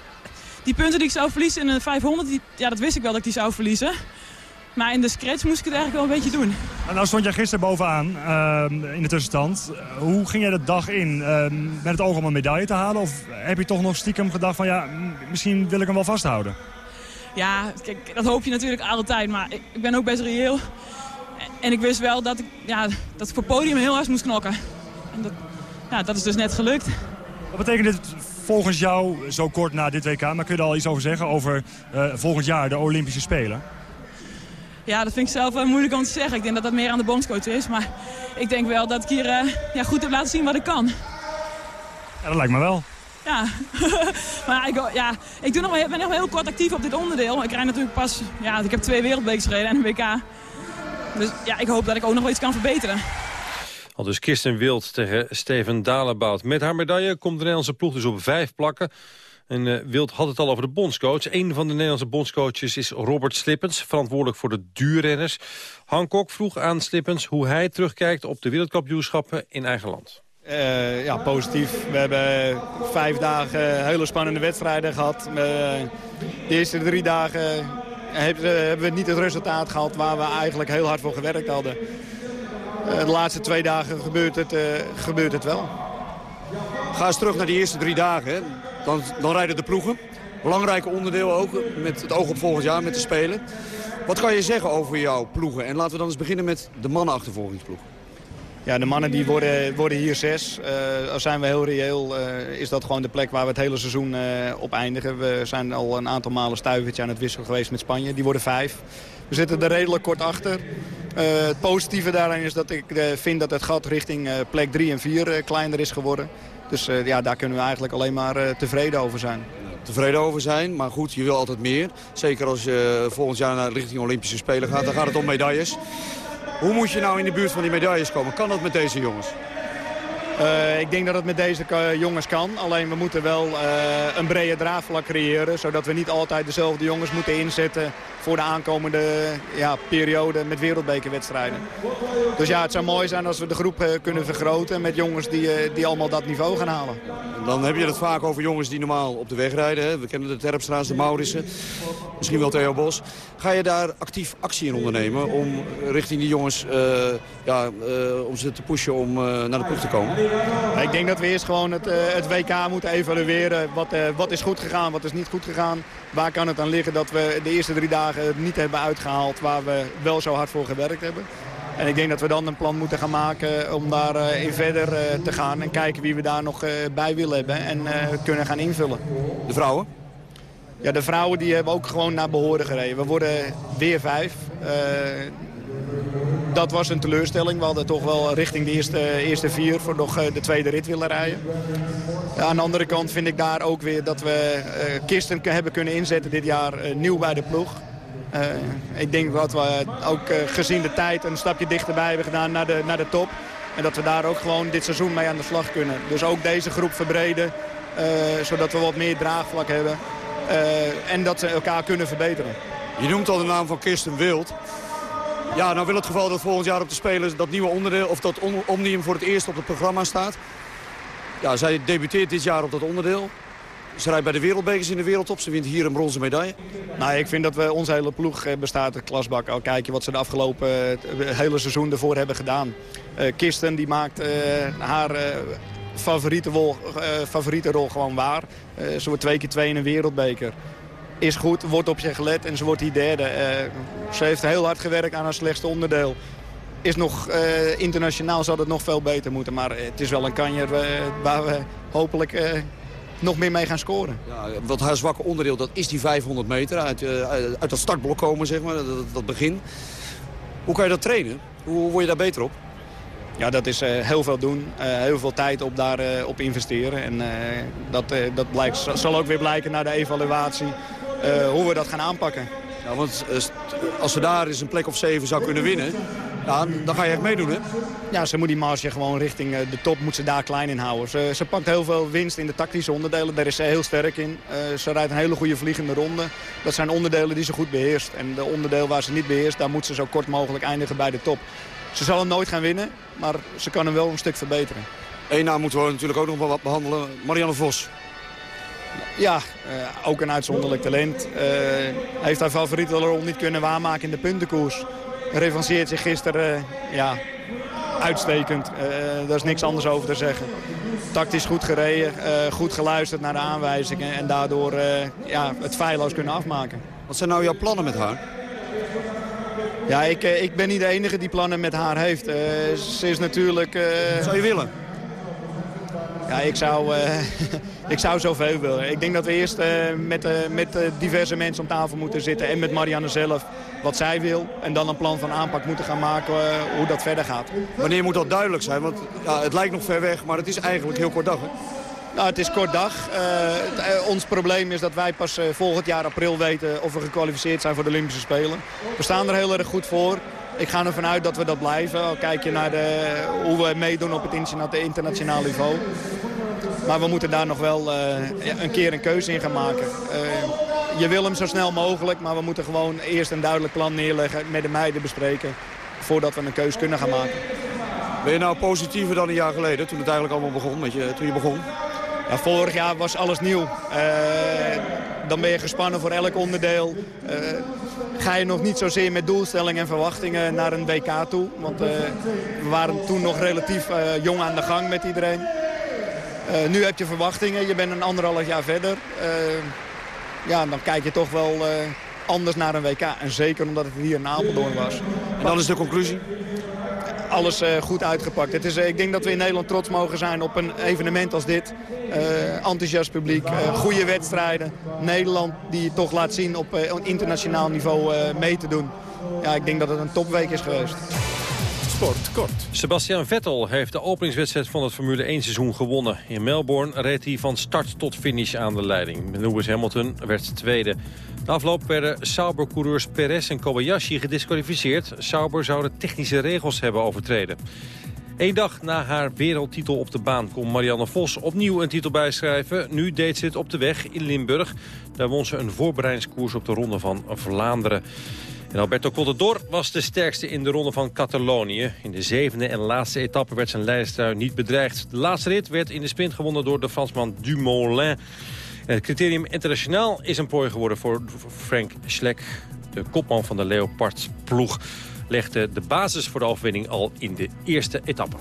die punten die ik zou verliezen in de 500, die, ja, dat wist ik wel dat ik die zou verliezen. Maar in de scratch moest ik het eigenlijk wel een beetje doen. En nou stond jij gisteren bovenaan uh, in de tussenstand. Hoe ging jij de dag in? Uh, met het oog om een medaille te halen? Of heb je toch nog stiekem gedacht van ja, misschien wil ik hem wel vasthouden? Ja, kijk, dat hoop je natuurlijk altijd. Maar ik, ik ben ook best reëel. En ik wist wel dat ik, ja, dat ik voor podium heel hard moest knokken. En dat, ja, dat is dus net gelukt. Wat betekent dit volgens jou, zo kort na dit WK... maar kun je er al iets over zeggen over uh, volgend jaar de Olympische Spelen? Ja, dat vind ik zelf moeilijk om te zeggen. Ik denk dat dat meer aan de bondscoach is. Maar ik denk wel dat ik hier uh, ja, goed heb laten zien wat ik kan. Ja, dat lijkt me wel. Ja, maar ik, ja, ik doe nog ben nog heel kort actief op dit onderdeel. Ik rijd natuurlijk pas, ja, ik heb twee wereldbekers gereden en een WK. Dus ja, ik hoop dat ik ook nog wel iets kan verbeteren. Dus Kirsten Wild tegen Steven Dalebout. Met haar medaille komt de Nederlandse ploeg dus op vijf plakken. En uh, Wild had het al over de bondscoach. Een van de Nederlandse bondscoaches is Robert Slippens, verantwoordelijk voor de duurrenners. Hancock vroeg aan Slippens hoe hij terugkijkt op de wereldkampioenschappen in eigen land. Uh, ja, positief. We hebben vijf dagen hele spannende wedstrijden gehad. Uh, de eerste drie dagen hebben we niet het resultaat gehad waar we eigenlijk heel hard voor gewerkt hadden. Eh, de laatste twee dagen gebeurt het, uh, gebeurt het wel. Ga eens terug naar die eerste drie dagen. Dan, dan rijden de ploegen. Belangrijke onderdeel ook, met het oog op volgend jaar, met de Spelen. Wat kan je zeggen over jouw ploegen? En laten we dan eens beginnen met de mannenachtervolgingsploeg. Ja, de mannen die worden, worden hier zes. Uh, als zijn we heel reëel, uh, is dat gewoon de plek waar we het hele seizoen uh, op eindigen. We zijn al een aantal malen stuivertje aan het wisselen geweest met Spanje. Die worden vijf. We zitten er redelijk kort achter. Het positieve daarin is dat ik vind dat het gat richting plek 3 en 4 kleiner is geworden. Dus ja, daar kunnen we eigenlijk alleen maar tevreden over zijn tevreden over zijn. Maar goed, je wil altijd meer. Zeker als je volgend jaar naar richting Olympische Spelen gaat. Dan gaat het om medailles. Hoe moet je nou in de buurt van die medailles komen? Kan dat met deze jongens? Uh, ik denk dat het met deze jongens kan. Alleen we moeten wel uh, een brede draagvlak creëren. Zodat we niet altijd dezelfde jongens moeten inzetten voor de aankomende ja, periode met wereldbekerwedstrijden. Dus ja, het zou mooi zijn als we de groep uh, kunnen vergroten met jongens die, die allemaal dat niveau gaan halen. Dan heb je het vaak over jongens die normaal op de weg rijden. Hè? We kennen de Terpstra's, de Maurissen, misschien wel Theo Bos. Ga je daar actief actie in ondernemen om richting die jongens ja, om ze te pushen om naar de ploeg te komen? Ik denk dat we eerst gewoon het, het WK moeten evalueren. Wat, wat is goed gegaan, wat is niet goed gegaan. Waar kan het aan liggen dat we de eerste drie dagen het niet hebben uitgehaald... waar we wel zo hard voor gewerkt hebben. En ik denk dat we dan een plan moeten gaan maken om daarin in verder te gaan. En kijken wie we daar nog bij willen hebben en kunnen gaan invullen. De vrouwen? Ja, de vrouwen die hebben ook gewoon naar behoren gereden. We worden weer vijf dat was een teleurstelling. We hadden toch wel richting de eerste, eerste vier voor nog eh, de tweede rit willen rijden. aan de andere kant vind ik daar ook weer dat we uh, kisten hebben kunnen inzetten dit jaar uh, nieuw bij de ploeg. ik denk dat we ook gezien de tijd een stapje dichterbij hebben gedaan naar de, naar de top. En dat we daar ook gewoon dit seizoen mee aan de slag kunnen. Dus ook deze groep verbreden, zodat we wat meer draagvlak hebben. en dat ze elkaar kunnen verbeteren. Je noemt al de naam van Kirsten Wild. Ja, nou wil het geval dat volgend jaar op de Spelen dat nieuwe onderdeel... of dat Omnium voor het eerst op het programma staat. Ja, zij debuteert dit jaar op dat onderdeel. Ze rijdt bij de wereldbekers in de wereldtop. Ze wint hier een bronzen medaille. Nou, ik vind dat we onze hele ploeg eh, bestaat uit klasbak. Al kijk je wat ze de afgelopen uh, hele seizoen ervoor hebben gedaan. Uh, Kirsten die maakt uh, haar favoriete, rol, favoriete rol gewoon waar. ze wordt twee keer twee in een wereldbeker is goed, wordt op zich gelet en ze wordt hier derde. Uh, ze heeft heel hard gewerkt aan haar slechtste onderdeel. Is nog, uh, internationaal zal het nog veel beter moeten. Maar het is wel een kanjer uh, waar we hopelijk nog meer mee gaan scoren. Ja, wat haar zwakke onderdeel, dat is die 500 meter. Uit, uit dat startblok komen, zeg maar, dat, dat, begin. Hoe kan je dat trainen? Hoe word je daar beter op? Ja, dat is heel veel doen. heel veel tijd op daarop op investeren. En dat, dat blijkt, zal ook weer blijken naar de evaluatie. Eh, hoe we dat gaan aanpakken. Ja, want eh, als ze daar eens een plek of zeven zou kunnen winnen, ja, dan ga je echt meedoen, hè? Ja, ze moet die marge gewoon richting eh, de top moet ze daar klein in houden. Ze, ze pakt heel veel winst in de tactische onderdelen. Daar is ze heel sterk in. ze rijdt een hele goede vliegende ronde. Dat zijn onderdelen die ze goed beheerst. En de onderdeel waar ze niet beheerst, daar moet ze zo kort mogelijk eindigen bij de top. Ze zal hem nooit gaan winnen, maar ze kan hem wel een stuk verbeteren. Eén naam moeten we natuurlijk ook nog wel behandelen. Marianne Vos. Ja, uh, ook een uitzonderlijk talent. Uh, heeft haar favoriete rol niet kunnen waarmaken in de puntenkoers. Revanceert zich gisteren uh, ja, uitstekend. daar is niks anders over te zeggen. Tactisch goed gereden, goed geluisterd naar de aanwijzingen... en daardoor ja, het feilloos kunnen afmaken. Wat zijn nou jouw plannen met haar? Ja, ik, ik ben niet de enige die plannen met haar heeft. ze is natuurlijk... Zou je willen? Ja, ik zou, uh, ik zou zoveel willen. Ik denk dat we eerst uh, met, uh, met diverse mensen om tafel moeten zitten. En met Marianne zelf wat zij wil. En dan een plan van aanpak moeten gaan maken hoe dat verder gaat. Wanneer moet dat duidelijk zijn? Want ja, het lijkt nog ver weg, maar het is eigenlijk heel kort dag. Hè? Nou, het is kort dag. Het, ons probleem is dat wij pas volgend jaar april weten of we gekwalificeerd zijn voor de Olympische Spelen. We staan er heel erg goed voor. Ik ga ervan uit dat we dat blijven. Al kijk je naar de, hoe we meedoen op het internationaal niveau. Maar we moeten daar nog wel uh, een keer een keuze in gaan maken. Uh, je wil hem zo snel mogelijk, maar we moeten gewoon eerst een duidelijk plan neerleggen, met de meiden bespreken, voordat we een keuze kunnen gaan maken. Ben je nou positiever dan een jaar geleden, toen het eigenlijk allemaal begon, met je, toen je begon? Ja, vorig jaar was alles nieuw. Uh, dan ben je gespannen voor elk onderdeel. Ga je nog niet zozeer met doelstellingen en verwachtingen naar een WK toe. Want uh, we waren toen nog relatief jong aan de gang met iedereen. Uh, nu heb je verwachtingen, je bent een anderhalf jaar verder. Uh, ja, dan kijk je toch wel uh, anders naar een WK. En zeker omdat het hier in Apeldoorn was. En dan is de conclusie? alles eh, goed uitgepakt. Het is, eh, ik denk dat we in Nederland trots mogen zijn op een evenement als dit. Eh, enthousiast publiek, eh, goede wedstrijden. Nederland die toch laat zien op eh, internationaal niveau eh, mee te doen. Ja, ik denk dat het een topweek is geweest. Kort. Sebastian Vettel heeft de openingswedstrijd van het Formule 1 seizoen gewonnen. In Melbourne reed hij van start tot finish aan de leiding. Lewis Hamilton werd tweede. De afloop werden Sauber-coureurs Perez en Kobayashi gedisqualificeerd. Sauber zou de technische regels hebben overtreden. Eén dag na haar wereldtitel op de baan kon Marianne Vos opnieuw een titel bijschrijven. Nu deed ze het op de weg in Limburg. Daar won ze een voorbereidingskoers op de Ronde van Vlaanderen. En Alberto Contador was de sterkste in de ronde van Catalonië. In de zevende en laatste etappe werd zijn leiderstrui niet bedreigd. De laatste rit werd in de sprint gewonnen door de Fransman Dumoulin. Het criterium internationaal is een prooi geworden voor Frank Schleck. De kopman van de Leopard ploeg legde de basis voor de overwinning al in de eerste etappe.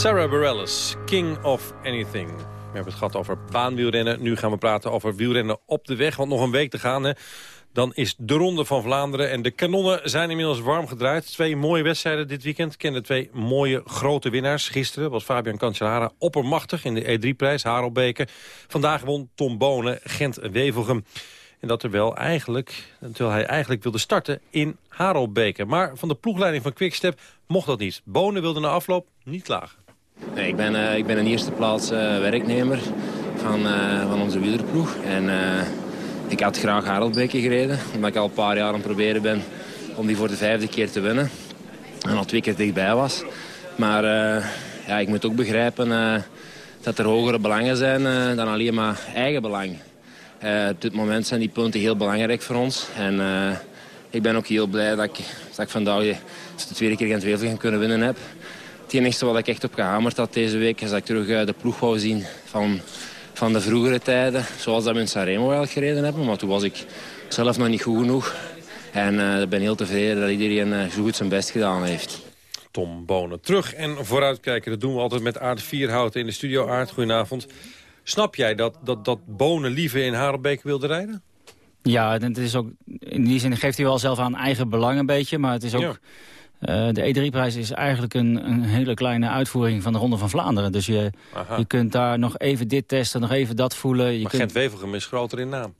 Sarah Bareilles, King of Anything. We hebben het gehad over baanwielrennen. Nu gaan we praten over wielrennen op de weg. Want nog een week te gaan. Hè. Dan is de Ronde van Vlaanderen. En de kanonnen zijn inmiddels warm gedraaid. Twee mooie wedstrijden dit weekend. Kennen twee mooie grote winnaars. Gisteren was Fabian Cancellara oppermachtig in de E3-prijs. Harelbeke. Vandaag won Tom Bonen Gent-Wevelgem. En dat er wel eigenlijk, terwijl hij eigenlijk wilde starten in Harelbeke. Maar van de ploegleiding van Quickstep mocht dat niet. Bonen wilde na afloop niet klagen. Ik, ben, eh, ik ben in eerste plaats eh, werknemer van, eh, van onze wielerploeg. En Ik had graag Harelbeke gereden, omdat ik al een paar jaar aan het proberen ben om die voor de vijfde keer te winnen. En al twee keer dichtbij was. Maar uh, ja, ik moet ook begrijpen uh, dat er hogere belangen zijn uh, dan alleen maar eigen belang. op dit moment zijn die punten heel belangrijk voor ons. En ik ben ook heel blij dat ik, dat ik vandaag de, de tweede keer Gent Wevelgem kunnen winnen heb. Het enige wat ik echt op gehamerd had deze week... is dat ik terug de ploeg wou zien van, van de vroegere tijden. Zoals dat we in Sanremo eigenlijk gereden hebben. Maar toen was ik zelf nog niet goed genoeg. En ik ben heel tevreden dat iedereen zo goed zijn best gedaan heeft. Tom Bonen. Terug en vooruitkijken, dat doen we altijd met Aard Vierhouten in de studio. Aard, goedenavond. Snap jij dat, dat, dat Bonen liever in Harenbeek wilde rijden? Ja, het is ook, in die zin geeft hij wel zelf aan eigen belang een beetje. Maar het is ook... Uh, de E3-prijs is eigenlijk een, een, hele kleine uitvoering van de Ronde van Vlaanderen. Dus je, je kunt daar nog even dit testen, nog even dat voelen. Je maar kunt... Gent-Wevelgem is groter in naam.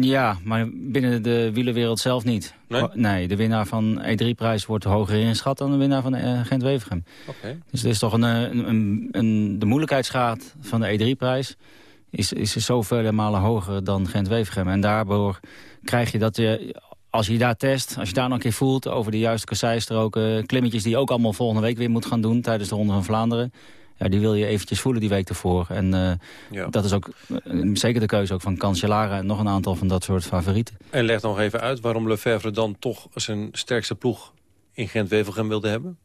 Ja, maar binnen de wielerwereld zelf niet. Nee? Oh, nee de winnaar van E3-prijs wordt hoger ingeschat dan de winnaar van uh, Gent-Wevelgem. Okay. Dus het is toch een, een, een, een de moeilijkheidsgraad van de E3-prijs is, is zoveel malen hoger dan Gent-Wevelgem. En daardoor krijg je dat je, als je daar test, als je daar nog een keer voelt over de juiste kasseistroken, klimmetjes die je ook allemaal volgende week weer moet gaan doen tijdens de Ronde van Vlaanderen ja, die wil je eventjes voelen die week ervoor. En uh, ja. dat is ook uh, zeker de keuze ook van Cancellara en nog een aantal van dat soort favorieten. En leg nog even uit waarom Lefebvre dan toch zijn sterkste ploeg in Gent-Wevelgem wilde hebben?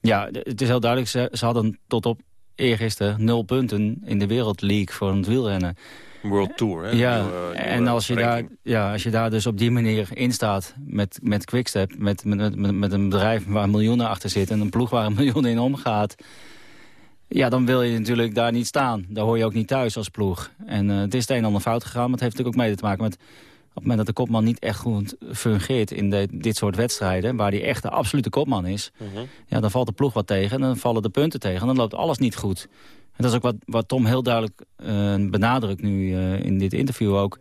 Ja, het is heel duidelijk. Ze, ze hadden tot op eergisteren nul punten in de Wereldleague voor het wielrennen. World Tour, hè? Ja, nieuwe, en als je, daar, ja, als je daar dus op die manier in staat met, met Quickstep... Met, met, met, met een bedrijf waar miljoenen achter zitten... en een ploeg waar een miljoen in omgaat... Ja, dan wil je natuurlijk daar niet staan. Daar hoor je ook niet thuis als ploeg. En uh, het is het een en ander fout gegaan. Maar het heeft natuurlijk ook mee te maken met... op het moment dat de kopman niet echt goed fungeert in de, dit soort wedstrijden... waar die echt de absolute kopman is... Mhm. Ja, dan valt de ploeg wat tegen en dan vallen de punten tegen. En dan loopt alles niet goed. Dat is ook wat, wat Tom heel duidelijk uh, benadrukt nu uh, in dit interview ook...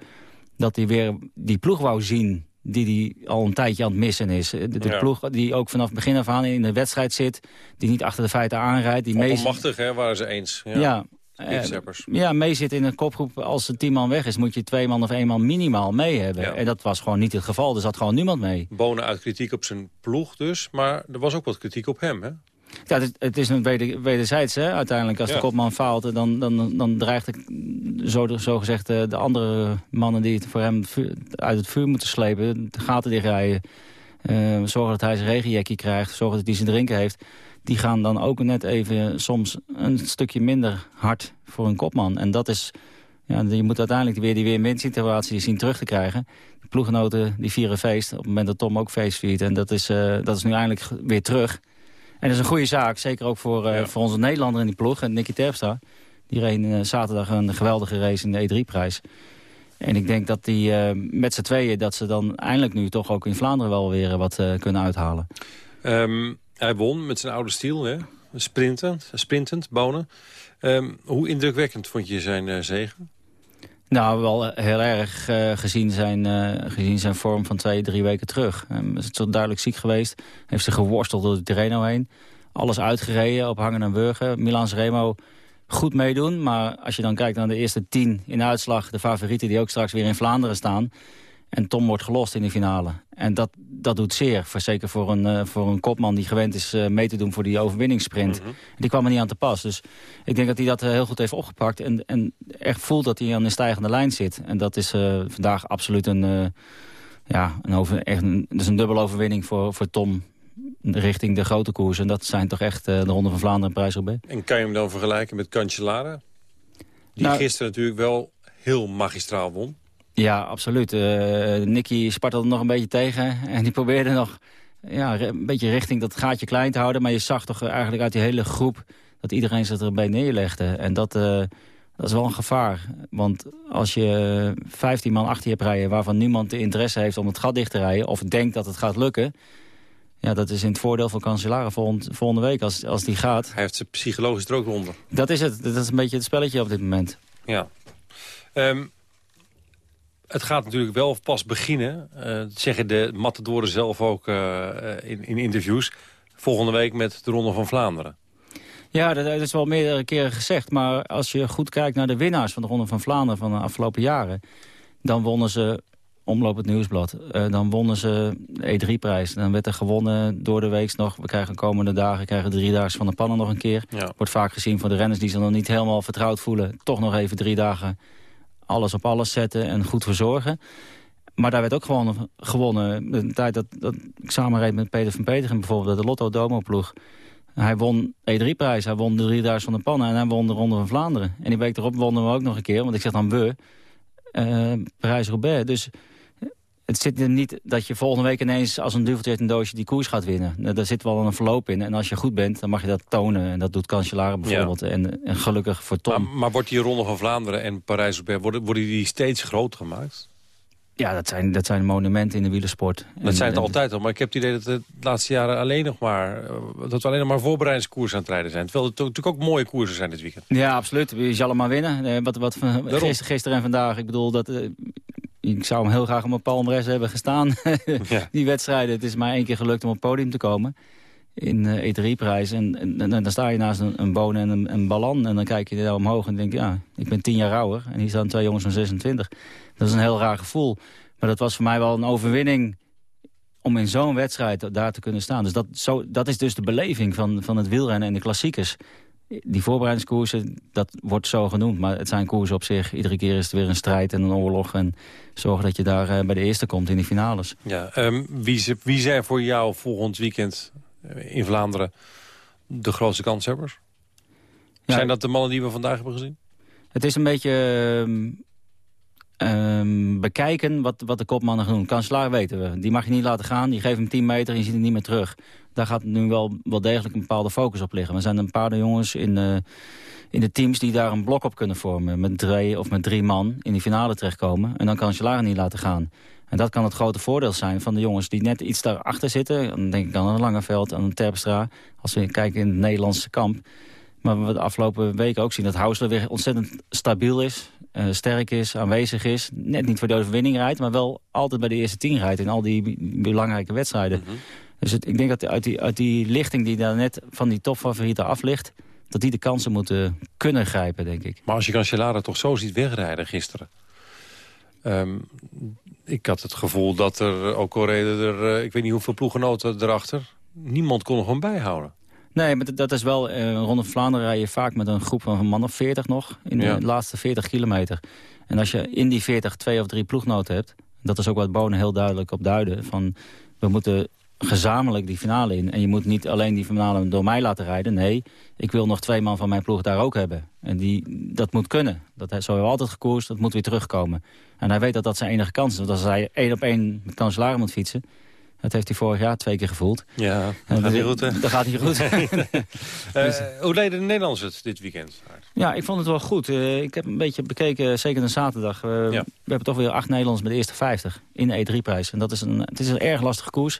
dat hij weer die ploeg wou zien die hij al een tijdje aan het missen is. De, de Ja. ploeg die ook vanaf begin af aan in de wedstrijd zit... die niet achter de feiten aanrijdt. Die mee, Onmachtig, hè, waren ze eens. Ja. ja, eh, ja, mee zit in een kopgroep. Als er tien man weg is, moet je twee man of één man minimaal mee hebben. Ja. En dat was gewoon niet het geval. Er zat gewoon niemand mee. Bonen uit kritiek op zijn ploeg dus. Maar er was ook wat kritiek op hem, hè? Ja, het, het is een weder, wederzijds, hè, uiteindelijk. Als Ja. de kopman faalt, dan, dan, dan dreigt de, zo, zo gezegd eh, de andere mannen die het voor hem uit het vuur moeten slepen, de gaten dichtrijden, eh zorgen dat hij zijn regenjekkie krijgt, zorgen dat hij zijn drinken heeft. Die gaan dan ook net even soms een stukje minder hard voor een kopman. En dat is, ja, je moet uiteindelijk weer die weer situatie zien terug te krijgen. De ploeggenoten die vieren feest, op het moment dat Tom ook feest viert. En dat is, eh, dat is nu eindelijk weer terug. En dat is een goede zaak, zeker ook voor, eh, voor onze Nederlander in die ploeg. En Nicky Terpstra, die reed eh, zaterdag een geweldige race in de E3-prijs. En ik denk dat die eh, met z'n tweeën, dat ze dan eindelijk nu toch ook in Vlaanderen wel weer wat kunnen uithalen. Ehm, hij won met zijn oude stiel, hè? Sprintend, sprintend Bonen. Ehm, hoe indrukwekkend vond je zijn zegen? Nou, wel eh, heel erg eh, gezien, zijn, eh, gezien zijn vorm van twee, drie weken terug. Hij is zo duidelijk ziek geweest. Heeft zich geworsteld door de Tirreno heen. Alles uitgereden op hangen en wurgen. Milan Remo goed meedoen. Maar als je dan kijkt naar de eerste tien in de uitslag... de favorieten die ook straks weer in Vlaanderen staan... en Tom wordt gelost in de finale. En dat, dat doet zeer. Zeker voor een, eh, voor een kopman die gewend is eh, mee te doen voor die overwinningssprint. Die kwam er niet aan te pas. Dus ik denk dat hij dat eh, heel goed heeft opgepakt. En, en echt voelt dat hij aan een stijgende lijn zit. En dat is vandaag absoluut een, ja, een, over, echt een, is een dubbele overwinning voor, voor Tom richting de grote koers. En dat zijn toch echt de Ronde van Vlaanderen en Prijs-Roubaix. En kan je hem dan vergelijken met Cancellara? Die Nou- gisteren natuurlijk wel heel magistraal won. Ja, absoluut. Eh Nicky spartelde nog een beetje tegen. En die probeerde nog ja, een beetje richting dat gaatje klein te houden. Maar je zag toch eigenlijk uit die hele groep dat iedereen zich erbij neerlegde. En dat, eh, dat is wel een gevaar. Want als je 15 man achter je hebt rijden... waarvan niemand de interesse heeft om het gat dicht te rijden... of denkt dat het gaat lukken... Ja, dat is in het voordeel van Cancellara volgend, volgende week als, als die gaat. Hij heeft zijn psychologisch er ook onder. Dat is het. Dat is een beetje het spelletje op dit moment. Ja. Ehm, het gaat natuurlijk wel pas beginnen. dat zeggen de matadoren zelf ook eh, in, in interviews. Volgende week met de Ronde van Vlaanderen. Ja, dat, dat is wel meerdere keren gezegd. Maar als je goed kijkt naar de winnaars van de Ronde van Vlaanderen van de afgelopen jaren... Dan wonnen ze Omloop het Nieuwsblad. Eh, dan wonnen ze de E3-prijs. Dan werd er gewonnen door de week nog. We krijgen komende dagen krijgen drie dagen van de pannen nog een keer. Ja. Wordt vaak gezien voor de renners die zich nog niet helemaal vertrouwd voelen. Toch nog even drie dagen alles op alles zetten en goed verzorgen. Maar daar werd ook gewonnen. gewonnen. De tijd dat, dat ik samen reed met Peter van Petergem bijvoorbeeld... de Lotto Domo-ploeg. Hij won E3-prijs, hij won de drieduizend van de pannen... en hij won de Ronde van Vlaanderen. En die week erop wonnen we ook nog een keer, want ik zeg dan we... eh Parijs-Roubaix. Dus het zit er niet dat je volgende week ineens als een duveltje uit een doosje die koers gaat winnen. Nou, Daar zit wel een verloop in. En als je goed bent, dan mag je dat tonen. En dat doet Cancellara bijvoorbeeld. En, en gelukkig voor Tom. Maar, maar wordt die Ronde van Vlaanderen en Parijs-Roubaix... worden, worden die steeds groter gemaakt? Ja, dat zijn, dat zijn monumenten in de wielersport. Dat En- zijn het en- altijd al, maar ik heb het idee dat de laatste jaren alleen nog maar... eh, dat we alleen nog maar voorbereidingskoers aan het rijden zijn. Terwijl er to- natuurlijk ook mooie koersen zijn dit weekend. Ja, absoluut. Je zal allemaal winnen. Eh, Wat, wat, gisteren en vandaag. Ik bedoel, dat, eh, ik zou hem heel graag op mijn palmres hebben gestaan. Die wedstrijden. Het is maar één keer gelukt om op het podium te komen. In eh E3-prijs. En, en, en dan sta je naast een, een bonen en een, een ballan. En dan kijk je daar omhoog en denk je, ja, ik ben tien jaar ouder. En hier staan twee jongens van 26. Dat is een heel raar gevoel. Maar dat was voor mij wel een overwinning om in zo'n wedstrijd daar te kunnen staan. Dus dat, zo, dat is dus de beleving van, van het wielrennen en de klassiekers. Die voorbereidingskoersen, dat wordt zo genoemd. Maar het zijn koersen op zich. Iedere keer is het weer een strijd en een oorlog. En zorgen dat je daar eh, bij de eerste komt in die finales. Ja, ehm, wie, wie zijn voor jou volgend weekend eh, in Vlaanderen de grootste kanshebbers? Ja, zijn dat de mannen die we vandaag hebben gezien? Het is een beetje ehm, ehm, bekijken wat, wat de kopmannen gaan doen. Kanselaar weten we. Die mag je niet laten gaan. Die geeft hem 10 meter en je ziet hem niet meer terug. Daar gaat nu wel, wel degelijk een bepaalde focus op liggen. Er zijn een paar de jongens in, eh, in de teams die daar een blok op kunnen vormen. Met twee of met drie man in die finale terechtkomen. En dan kan Kanselaar niet laten gaan. En dat kan het grote voordeel zijn van de jongens die net iets daarachter zitten. Dan denk ik aan een Langeveld, aan een Terpstra. Als we kijken in het Nederlandse kamp. Maar we de afgelopen weken ook zien dat Hausler weer ontzettend stabiel is. Eh, sterk is, aanwezig is. Net niet voor de overwinning rijdt, maar wel altijd bij de eerste tien rijdt. In al die belangrijke wedstrijden. Dus het, ik denk dat uit die, uit die lichting die daar net van die topfavorieten af ligt... dat die de kansen moeten kunnen grijpen, denk ik. Maar als je Cancellara toch zo ziet wegrijden gisteren... Ehm, ik had het gevoel dat er, ook al reden er, eh, ik weet niet hoeveel ploegenoten erachter... niemand kon er gewoon bijhouden. Nee, maar dat- is wel... eh Ronde van Vlaanderen rij je vaak met een groep van een man of 40 nog... in de Ja. laatste 40 kilometer. En als je in die 40 twee of drie ploegnoten hebt... dat is ook wat Bonen heel duidelijk op duiden... van we moeten gezamenlijk die finale in. En je moet niet alleen die finale door mij laten rijden. Nee, ik wil nog twee man van mijn ploeg daar ook hebben. En die, dat moet kunnen. Dat, zo hebben we altijd gekoerst, dat moet weer terugkomen. En hij weet dat dat zijn enige kans is. Want als hij één op één met Cancellara moet fietsen... dat heeft hij vorig jaar twee keer gevoeld. Ja, En dat gaat niet goed, hè? Dat gaat niet goed. Hoe deden de Nederlanders het dit weekend? Ja, ik vond het wel goed. Eh, ik heb een beetje bekeken, zeker een zaterdag. Eh, We hebben toch weer acht Nederlanders met de eerste 50 in de E3-prijs. En dat is een, het is een erg lastige koers.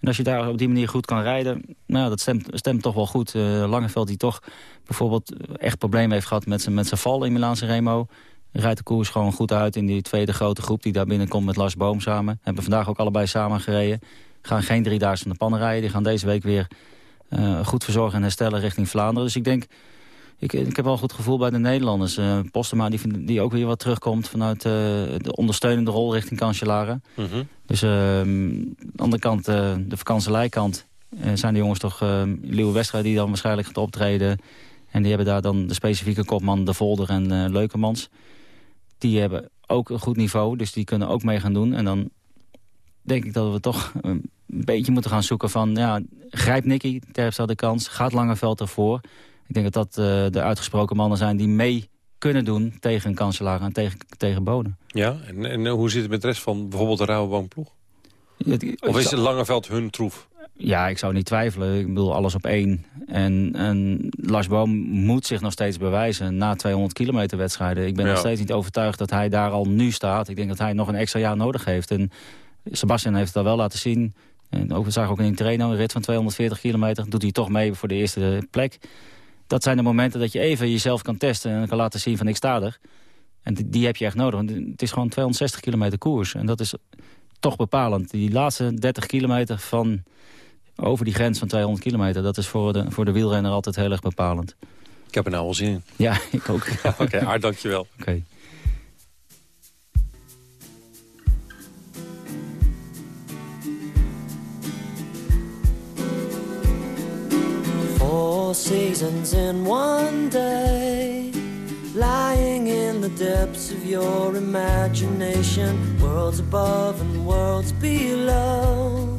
En als je daar op die manier goed kan rijden, nou, dat stemt, stemt toch wel goed. Eh Langeveld die toch bijvoorbeeld echt problemen heeft gehad met zijn, met zijn val in Milaanse Remo. Rijdt de koers gewoon goed uit in die tweede grote groep die daar binnenkomt met Lars Boom samen. Hebben vandaag ook allebei samen gereden. Gaan geen drie dagen van de pannen rijden. Die gaan deze week weer eh, goed verzorgen en herstellen richting Vlaanderen. Dus ik denk, ik, ik heb wel een goed gevoel bij de Nederlanders. Eh Postema die, die ook weer wat terugkomt vanuit eh, de ondersteunende rol richting Cancellara. Mhm. Dus ehm, aan de andere kant, de vakantieleikant, zijn de jongens toch uh, Leeuwen Westra die dan waarschijnlijk gaat optreden. En die hebben daar dan de specifieke kopman De Volder en eh, Leukemans. Die hebben ook een goed niveau, dus die kunnen ook mee gaan doen. En dan denk ik dat we toch een beetje moeten gaan zoeken van... ja, grijpt Nicky Terpstra de kans, gaat Langeveld ervoor. Ik denk dat dat eh, de uitgesproken mannen zijn die mee kunnen doen tegen een kanselaar en tegen, tegen Bonen. Ja, en, en hoe zit het met de rest van bijvoorbeeld de Rabobankploeg? Of is het Langeveld hun troef? Ja, ik zou niet twijfelen. Ik bedoel, alles op één. En, en Lars Boom moet zich nog steeds bewijzen na 200 kilometer wedstrijden. Ik ben Ja. nog steeds niet overtuigd dat hij daar al nu staat. Ik denk dat hij nog een extra jaar nodig heeft. En Sebastian heeft het al wel laten zien. En ook, we zagen ook in Treno, een rit van 240 kilometer. Doet hij toch mee voor de eerste plek. Dat zijn de momenten dat je even jezelf kan testen en kan laten zien van ik sta er. En die, die heb je echt nodig. Want het is gewoon 260 kilometer koers. En dat is toch bepalend. Die laatste 30 kilometer van over die grens van 200 kilometer. Dat is voor de, voor de wielrenner altijd heel erg bepalend. Ik heb er nou wel zin in. Ja, ik ook. Oké, hartelijk dankjewel. Oké. Four seasons in one day Lying in the depths of your imagination Worlds above and worlds below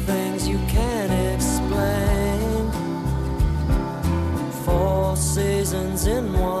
seasons in one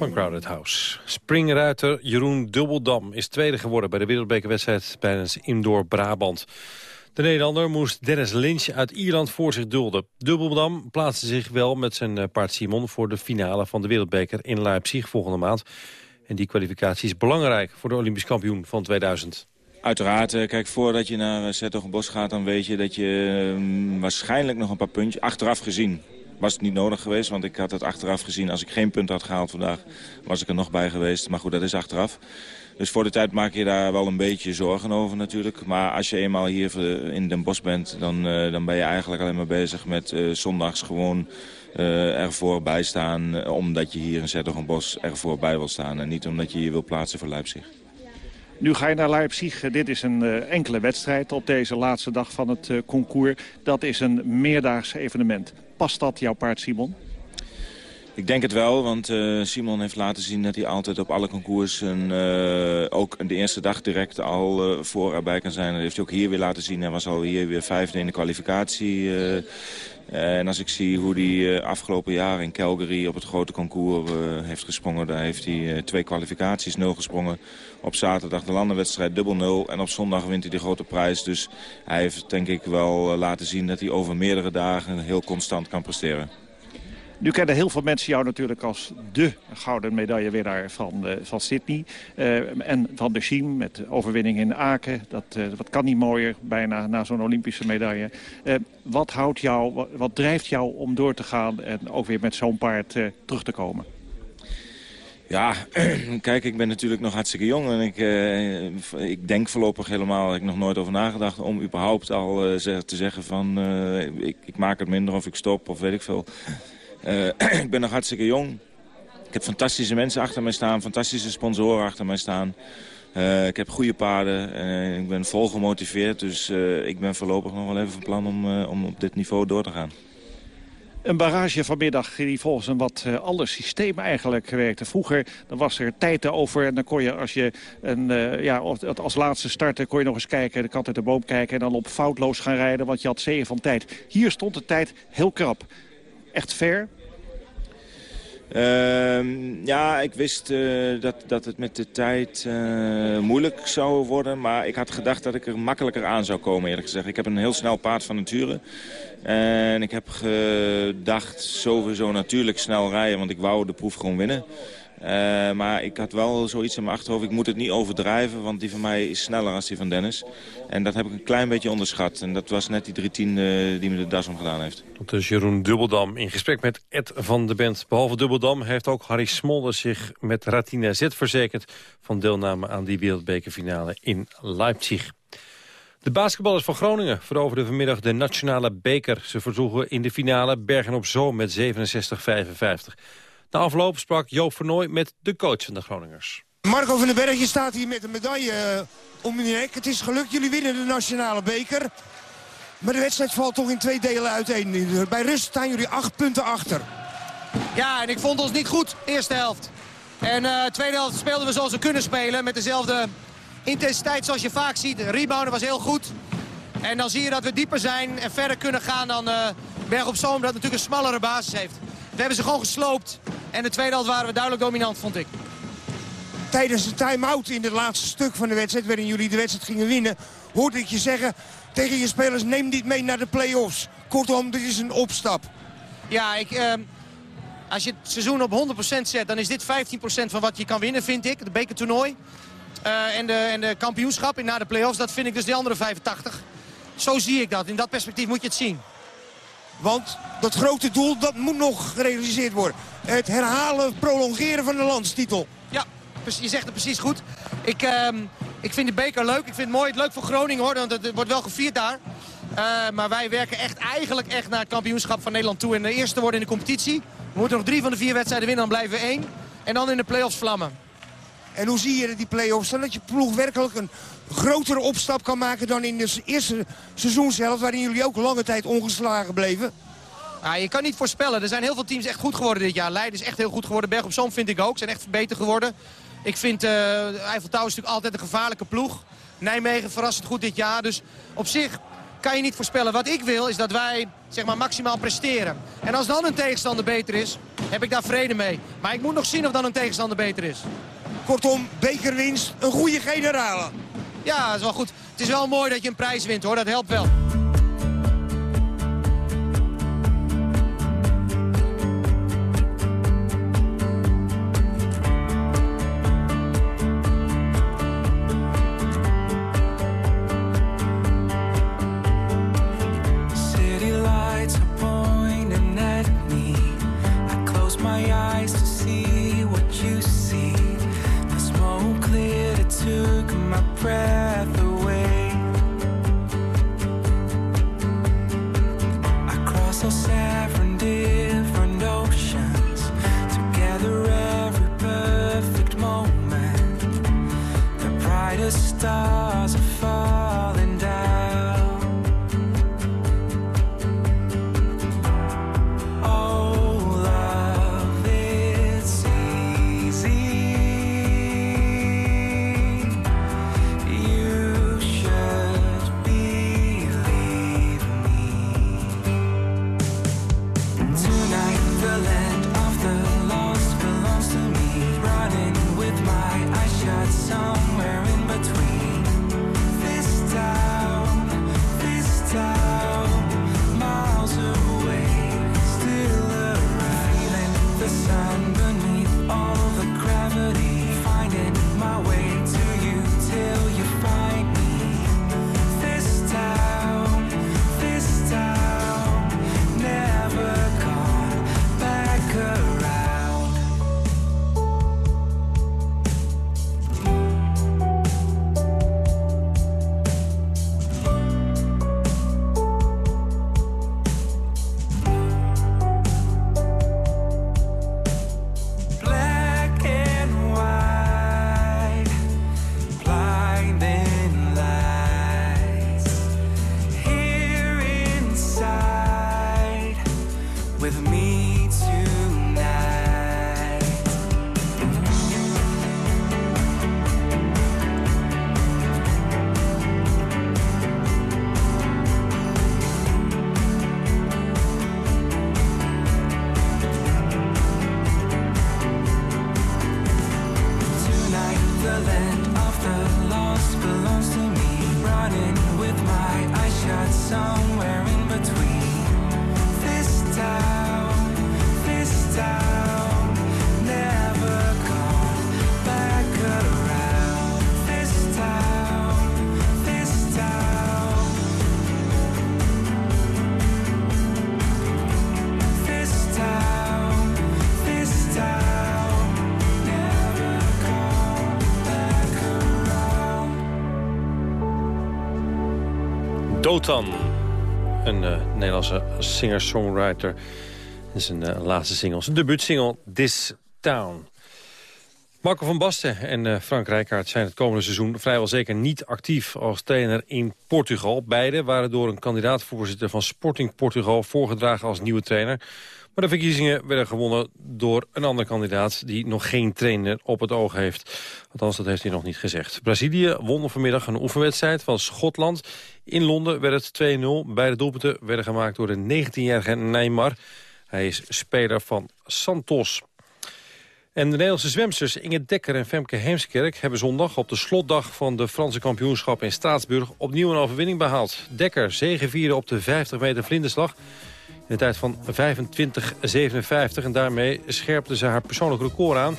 Van Crowded House. Springruiter Jeroen Dubbeldam is tweede geworden... bij de wereldbekerwedstrijd tijdens Indoor Brabant. De Nederlander moest Dennis Lynch uit Ierland voor zich dulden. Dubbeldam plaatste zich wel met zijn eh, paard Simon... voor de finale van de wereldbeker in Leipzig volgende maand. En die kwalificatie is belangrijk voor de Olympisch kampioen van 2000. Uiteraard, eh, kijk, voordat je naar Zettogenbos gaat... dan weet je dat je eh, waarschijnlijk nog een paar puntjes... achteraf gezien was het niet nodig geweest, want ik had het achteraf gezien... als ik geen punt had gehaald vandaag, was ik er nog bij geweest. Maar goed, dat is achteraf. Dus voor de tijd maak je daar wel een beetje zorgen over natuurlijk. Maar als je eenmaal hier in Den Bosch bent... dan, eh, dan ben je eigenlijk alleen maar bezig met eh, zondags gewoon eh, ervoor bijstaan... eh, omdat je hier in Zettogenbos ervoor bij wil staan... en niet omdat je je wil plaatsen voor Leipzig. Nu ga je naar Leipzig. Dit is een enkele wedstrijd op deze laatste dag van het concours. Dat is een meerdaags evenement. Past dat jouw paard Simon? Ik denk het wel, want eh, Simon heeft laten zien dat hij altijd op alle concoursen... eh, ook de eerste dag direct al eh, voor erbij kan zijn. Dat heeft hij ook hier weer laten zien. Hij was al hier weer vijfde in de kwalificatie. eh. en als ik zie hoe hij eh, afgelopen jaar in Calgary op het grote concours eh, heeft gesprongen... daar heeft hij eh, twee kwalificaties nul gesprongen. Op zaterdag de landenwedstrijd dubbel nul. En op zondag wint hij de grote prijs. Dus hij heeft denk ik wel eh, laten zien dat hij over meerdere dagen heel constant kan presteren. Nu kennen heel veel mensen jou natuurlijk als de gouden medaillewinnaar van, eh, van Sydney. Eh, en van de Chiem met overwinning in Aken. Dat, wat kan niet mooier bijna na zo'n Olympische medaille. Wat, houdt jou, wat, wat drijft jou om door te gaan en ook weer met zo'n paard terug te komen? Ja, kijk, ik ben natuurlijk nog hartstikke jong. En ik, eh, ik denk voorlopig helemaal, heb ik nog nooit over nagedacht... om überhaupt al eh, te zeggen van eh, ik, ik maak het minder of ik stop of weet ik veel. Ik ben nog hartstikke jong. Ik heb fantastische mensen achter mij staan, fantastische sponsoren achter mij staan. Ik heb goede paarden en ik ben vol gemotiveerd. Dus ik ben voorlopig nog wel even van plan om, om op dit niveau door te gaan. Een barrage vanmiddag die volgens een wat eh, ander systeem eigenlijk werkte. Vroeger dan was er tijd over en dan kon je als je een, eh, ja, als laatste startte... kon je nog eens kijken, de kant uit de boom kijken... en dan op foutloos gaan rijden, want je had zeeën van tijd. Hier stond de tijd heel krap. Echt fair? Ehm, ja, ik wist eh, dat, dat het met de tijd eh, moeilijk zou worden. Maar ik had gedacht dat ik er makkelijker aan zou komen, eerlijk gezegd. Ik heb een heel snel paard van nature. En ik heb gedacht sowieso natuurlijk snel rijden, want ik wou de proef gewoon winnen. Eh, maar ik had wel zoiets in mijn achterhoofd. Ik moet het niet overdrijven, want die van mij is sneller dan die van Dennis. En dat heb ik een klein beetje onderschat. En dat was net die drie tiende die me de das om gedaan heeft. Dat is Jeroen Dubbeldam in gesprek met Ed van de Bent. Behalve Dubbeldam heeft ook Harry Smolder zich met Ratina Z verzekerd... van deelname aan die wereldbekerfinale in Leipzig. De basketballers van Groningen veroverden vanmiddag de nationale beker. Ze verzwoegen in de finale Bergen op Zoom met 67-55. Na afloop sprak Joop Vernooy met de coach van de Groningers. Marco van den Berg, je staat hier met een medaille eh, om je nek. Het is gelukt, jullie winnen de nationale beker. Maar de wedstrijd valt toch in twee delen uiteen. Bij rust staan jullie acht punten achter. Ja, en ik vond ons niet goed, eerste helft. En uh, tweede helft speelden we zoals we kunnen spelen. Met dezelfde intensiteit zoals je vaak ziet. De rebounden was heel goed. En dan zie je dat we dieper zijn en verder kunnen gaan dan uh, Berg op Zoom. Dat natuurlijk een smallere basis heeft. We hebben ze gewoon gesloopt. En de tweede helft waren we duidelijk dominant, vond ik. Tijdens de time-out in het laatste stuk van de wedstrijd... waarin jullie de wedstrijd gingen winnen... hoorde ik je zeggen tegen je spelers... neem dit mee naar de play-offs. Kortom, dit is een opstap. Ja, ik, uh, als je het seizoen op 100% zet... dan is dit 15% van wat je kan winnen, vind ik. De bekertoernooi. Uh, en, de, en de kampioenschap in na de play-offs, dat vind ik dus de andere 85. Zo zie ik dat. In dat perspectief moet je het zien. Want dat grote doel, dat moet nog gerealiseerd worden. Het herhalen, prolongeren van de landstitel. Ja, je zegt het precies goed. Ik, uh, ik vind de beker leuk. Ik vind het mooi. Het leuk voor Groningen hoor, want het wordt wel gevierd daar. Uh, maar wij werken echt eigenlijk echt naar het kampioenschap van Nederland toe. En de eerste worden in de competitie. We moeten nog drie van de vier wedstrijden winnen, dan blijven we één. En dan in de play-offs vlammen. En hoe zie je die play-offs dan? Dat je ploeg werkelijk een grotere opstap kan maken dan in de eerste seizoenshelft... waarin jullie ook lange tijd ongeslagen bleven? Ja, je kan niet voorspellen. Er zijn heel veel teams echt goed geworden dit jaar. Leiden is echt heel goed geworden. Berg op Zoom vind ik ook. Zijn echt beter geworden. Ik vind uh, Eiffel Touw is natuurlijk altijd een gevaarlijke ploeg. Nijmegen verrassend goed dit jaar. Dus op zich kan je niet voorspellen. Wat ik wil is dat wij zeg maar, maximaal presteren. En als dan een tegenstander beter is, heb ik daar vrede mee. Maar ik moet nog zien of dan een tegenstander beter is. Kortom, bekerwinst, een goede generale. Ja, dat is wel goed. Het is wel mooi dat je een prijs wint hoor, dat helpt wel. た Dotan, een eh, Nederlandse singer-songwriter. Is een eh, laatste single, zijn debuutsingle This Town. Marco van Basten en eh, Frank Rijkaard zijn het komende seizoen vrijwel zeker niet actief als trainer in Portugal. Beide waren door een kandidaat-voorzitter van Sporting Portugal voorgedragen als nieuwe trainer. Maar de verkiezingen werden gewonnen door een andere kandidaat die nog geen trainer op het oog heeft. Althans, dat heeft hij nog niet gezegd. Brazilië won vanmiddag een oefenwedstrijd van Schotland. In Londen werd het 2-0. Beide doelpunten werden gemaakt door de 19-jarige Neymar. Hij is speler van Santos. En de Nederlandse zwemsters Inge Dekker en Femke Heemskerk... hebben zondag op de slotdag van de Franse kampioenschap in Straatsburg... opnieuw een overwinning behaald. Dekker zegevierde op de 50 meter vlinderslag... de tijd van 25-57. En daarmee scherpte ze haar persoonlijk record aan.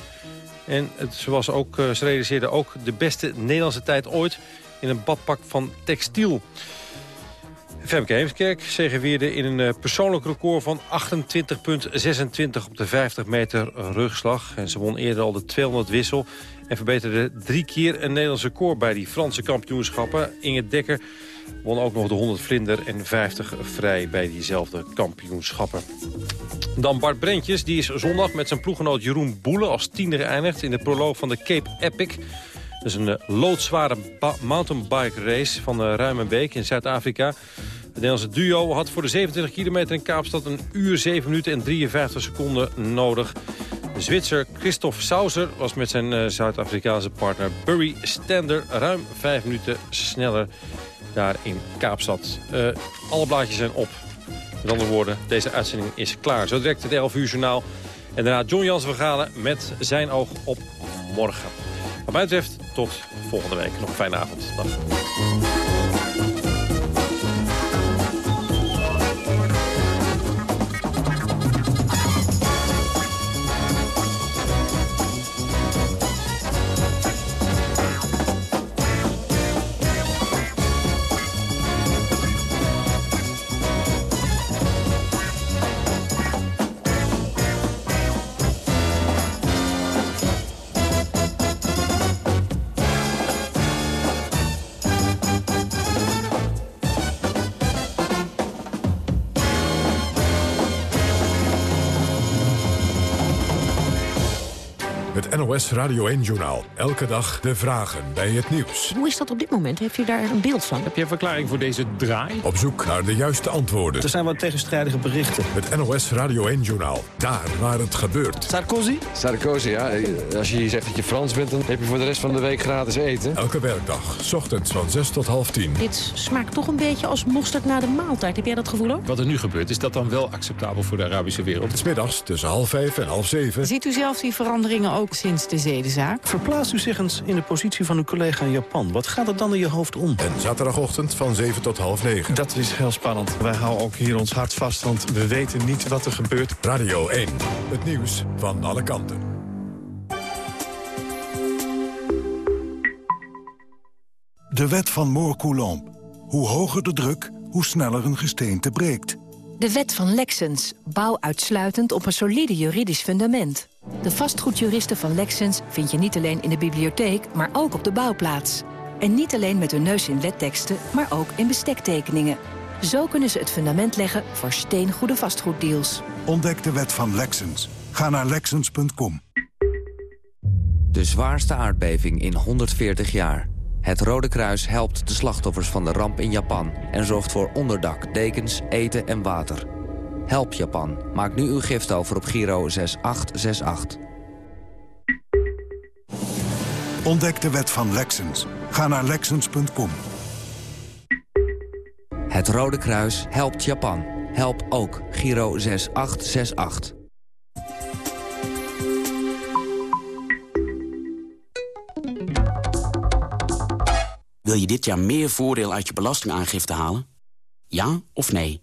En het, ze, was ook, eh, ze realiseerde ook de beste Nederlandse tijd ooit... in een badpak van textiel. Femke Heemskerk zegevierde in een eh, persoonlijk record van 28,26 op de 50 meter rugslag. En ze won eerder al de 200 wissel en verbeterde drie keer een Nederlands record bij die Franse kampioenschappen. Inge Dekker won ook nog de 100 vlinder en 50 vrij bij diezelfde kampioenschappen. Dan Bart Brentjes, die is zondag met zijn ploeggenoot Jeroen Boelen als tiende geëindigd in de proloog van de Cape Epic. Dat is een eh, loodzware mountainbike race van uh, ruim een week in Zuid-Afrika. Het Nederlandse duo had voor de 27 kilometer in Kaapstad een uur 7 minuten en 53 seconden nodig. De Zwitser Christophe Sauser was met zijn eh, Zuid-Afrikaanse partner Burry Stander ruim 5 minuten sneller daar in Kaapstad. Eh, alle blaadjes zijn op. Met andere woorden, deze uitzending is klaar. Zo direct het 11 uur journaal. En daarna John Jans Vergalen met zijn oog op morgen. Wat mij betreft, tot volgende week. Nog een fijne avond. NOS Radio 1-journaal. Elke dag de vragen bij het nieuws. Hoe is dat op dit moment? Heeft u daar een beeld van? Heb je een verklaring voor deze draai? Op zoek naar de juiste antwoorden. Er zijn wat tegenstrijdige berichten. Het NOS Radio 1-journaal. Daar waar het gebeurt. Sarkozy? Sarkozy, ja. Als je hier zegt dat je Frans bent, dan heb je voor de rest van de week gratis eten. Elke werkdag, ochtends van 6 tot half 10. Dit smaakt toch een beetje als mosterd na de maaltijd. Heb jij dat gevoel ook? Wat er nu gebeurt, is dat dan wel acceptabel voor de Arabische wereld? Smiddags tussen half 5 en half 7. Ziet u zelf die veranderingen ook sinds de zedenzaak? Verplaatst u zich eens in de positie van uw collega in Japan. Wat gaat er dan in je hoofd om? En zaterdagochtend van 7 tot half 9. Dat is heel spannend. Wij houden ook hier ons hart vast, want we weten niet wat er gebeurt. Radio 1. Het nieuws van alle kanten. De wet van Moore-Coulomb. Hoe hoger de druk, hoe sneller een gesteente breekt. De wet van Lexens. Bouw uitsluitend op een solide juridisch fundament. De vastgoedjuristen van Lexens vind je niet alleen in de bibliotheek, maar ook op de bouwplaats. En niet alleen met hun neus in wetteksten, maar ook in bestektekeningen. Zo kunnen ze het fundament leggen voor steengoede vastgoeddeals. Ontdek de wet van Lexens. Ga naar Lexens.com. De zwaarste aardbeving in 140 jaar. Het Rode Kruis helpt de slachtoffers van de ramp in Japan... en zorgt voor onderdak, dekens, eten en water. Help Japan. Maak nu uw gift over op Giro 6868. Ontdek de wet van Lexens. Ga naar Lexens.com. Het Rode Kruis helpt Japan. Help ook Giro 6868. Wil je dit jaar meer voordeel uit je belastingaangifte halen? Ja of nee?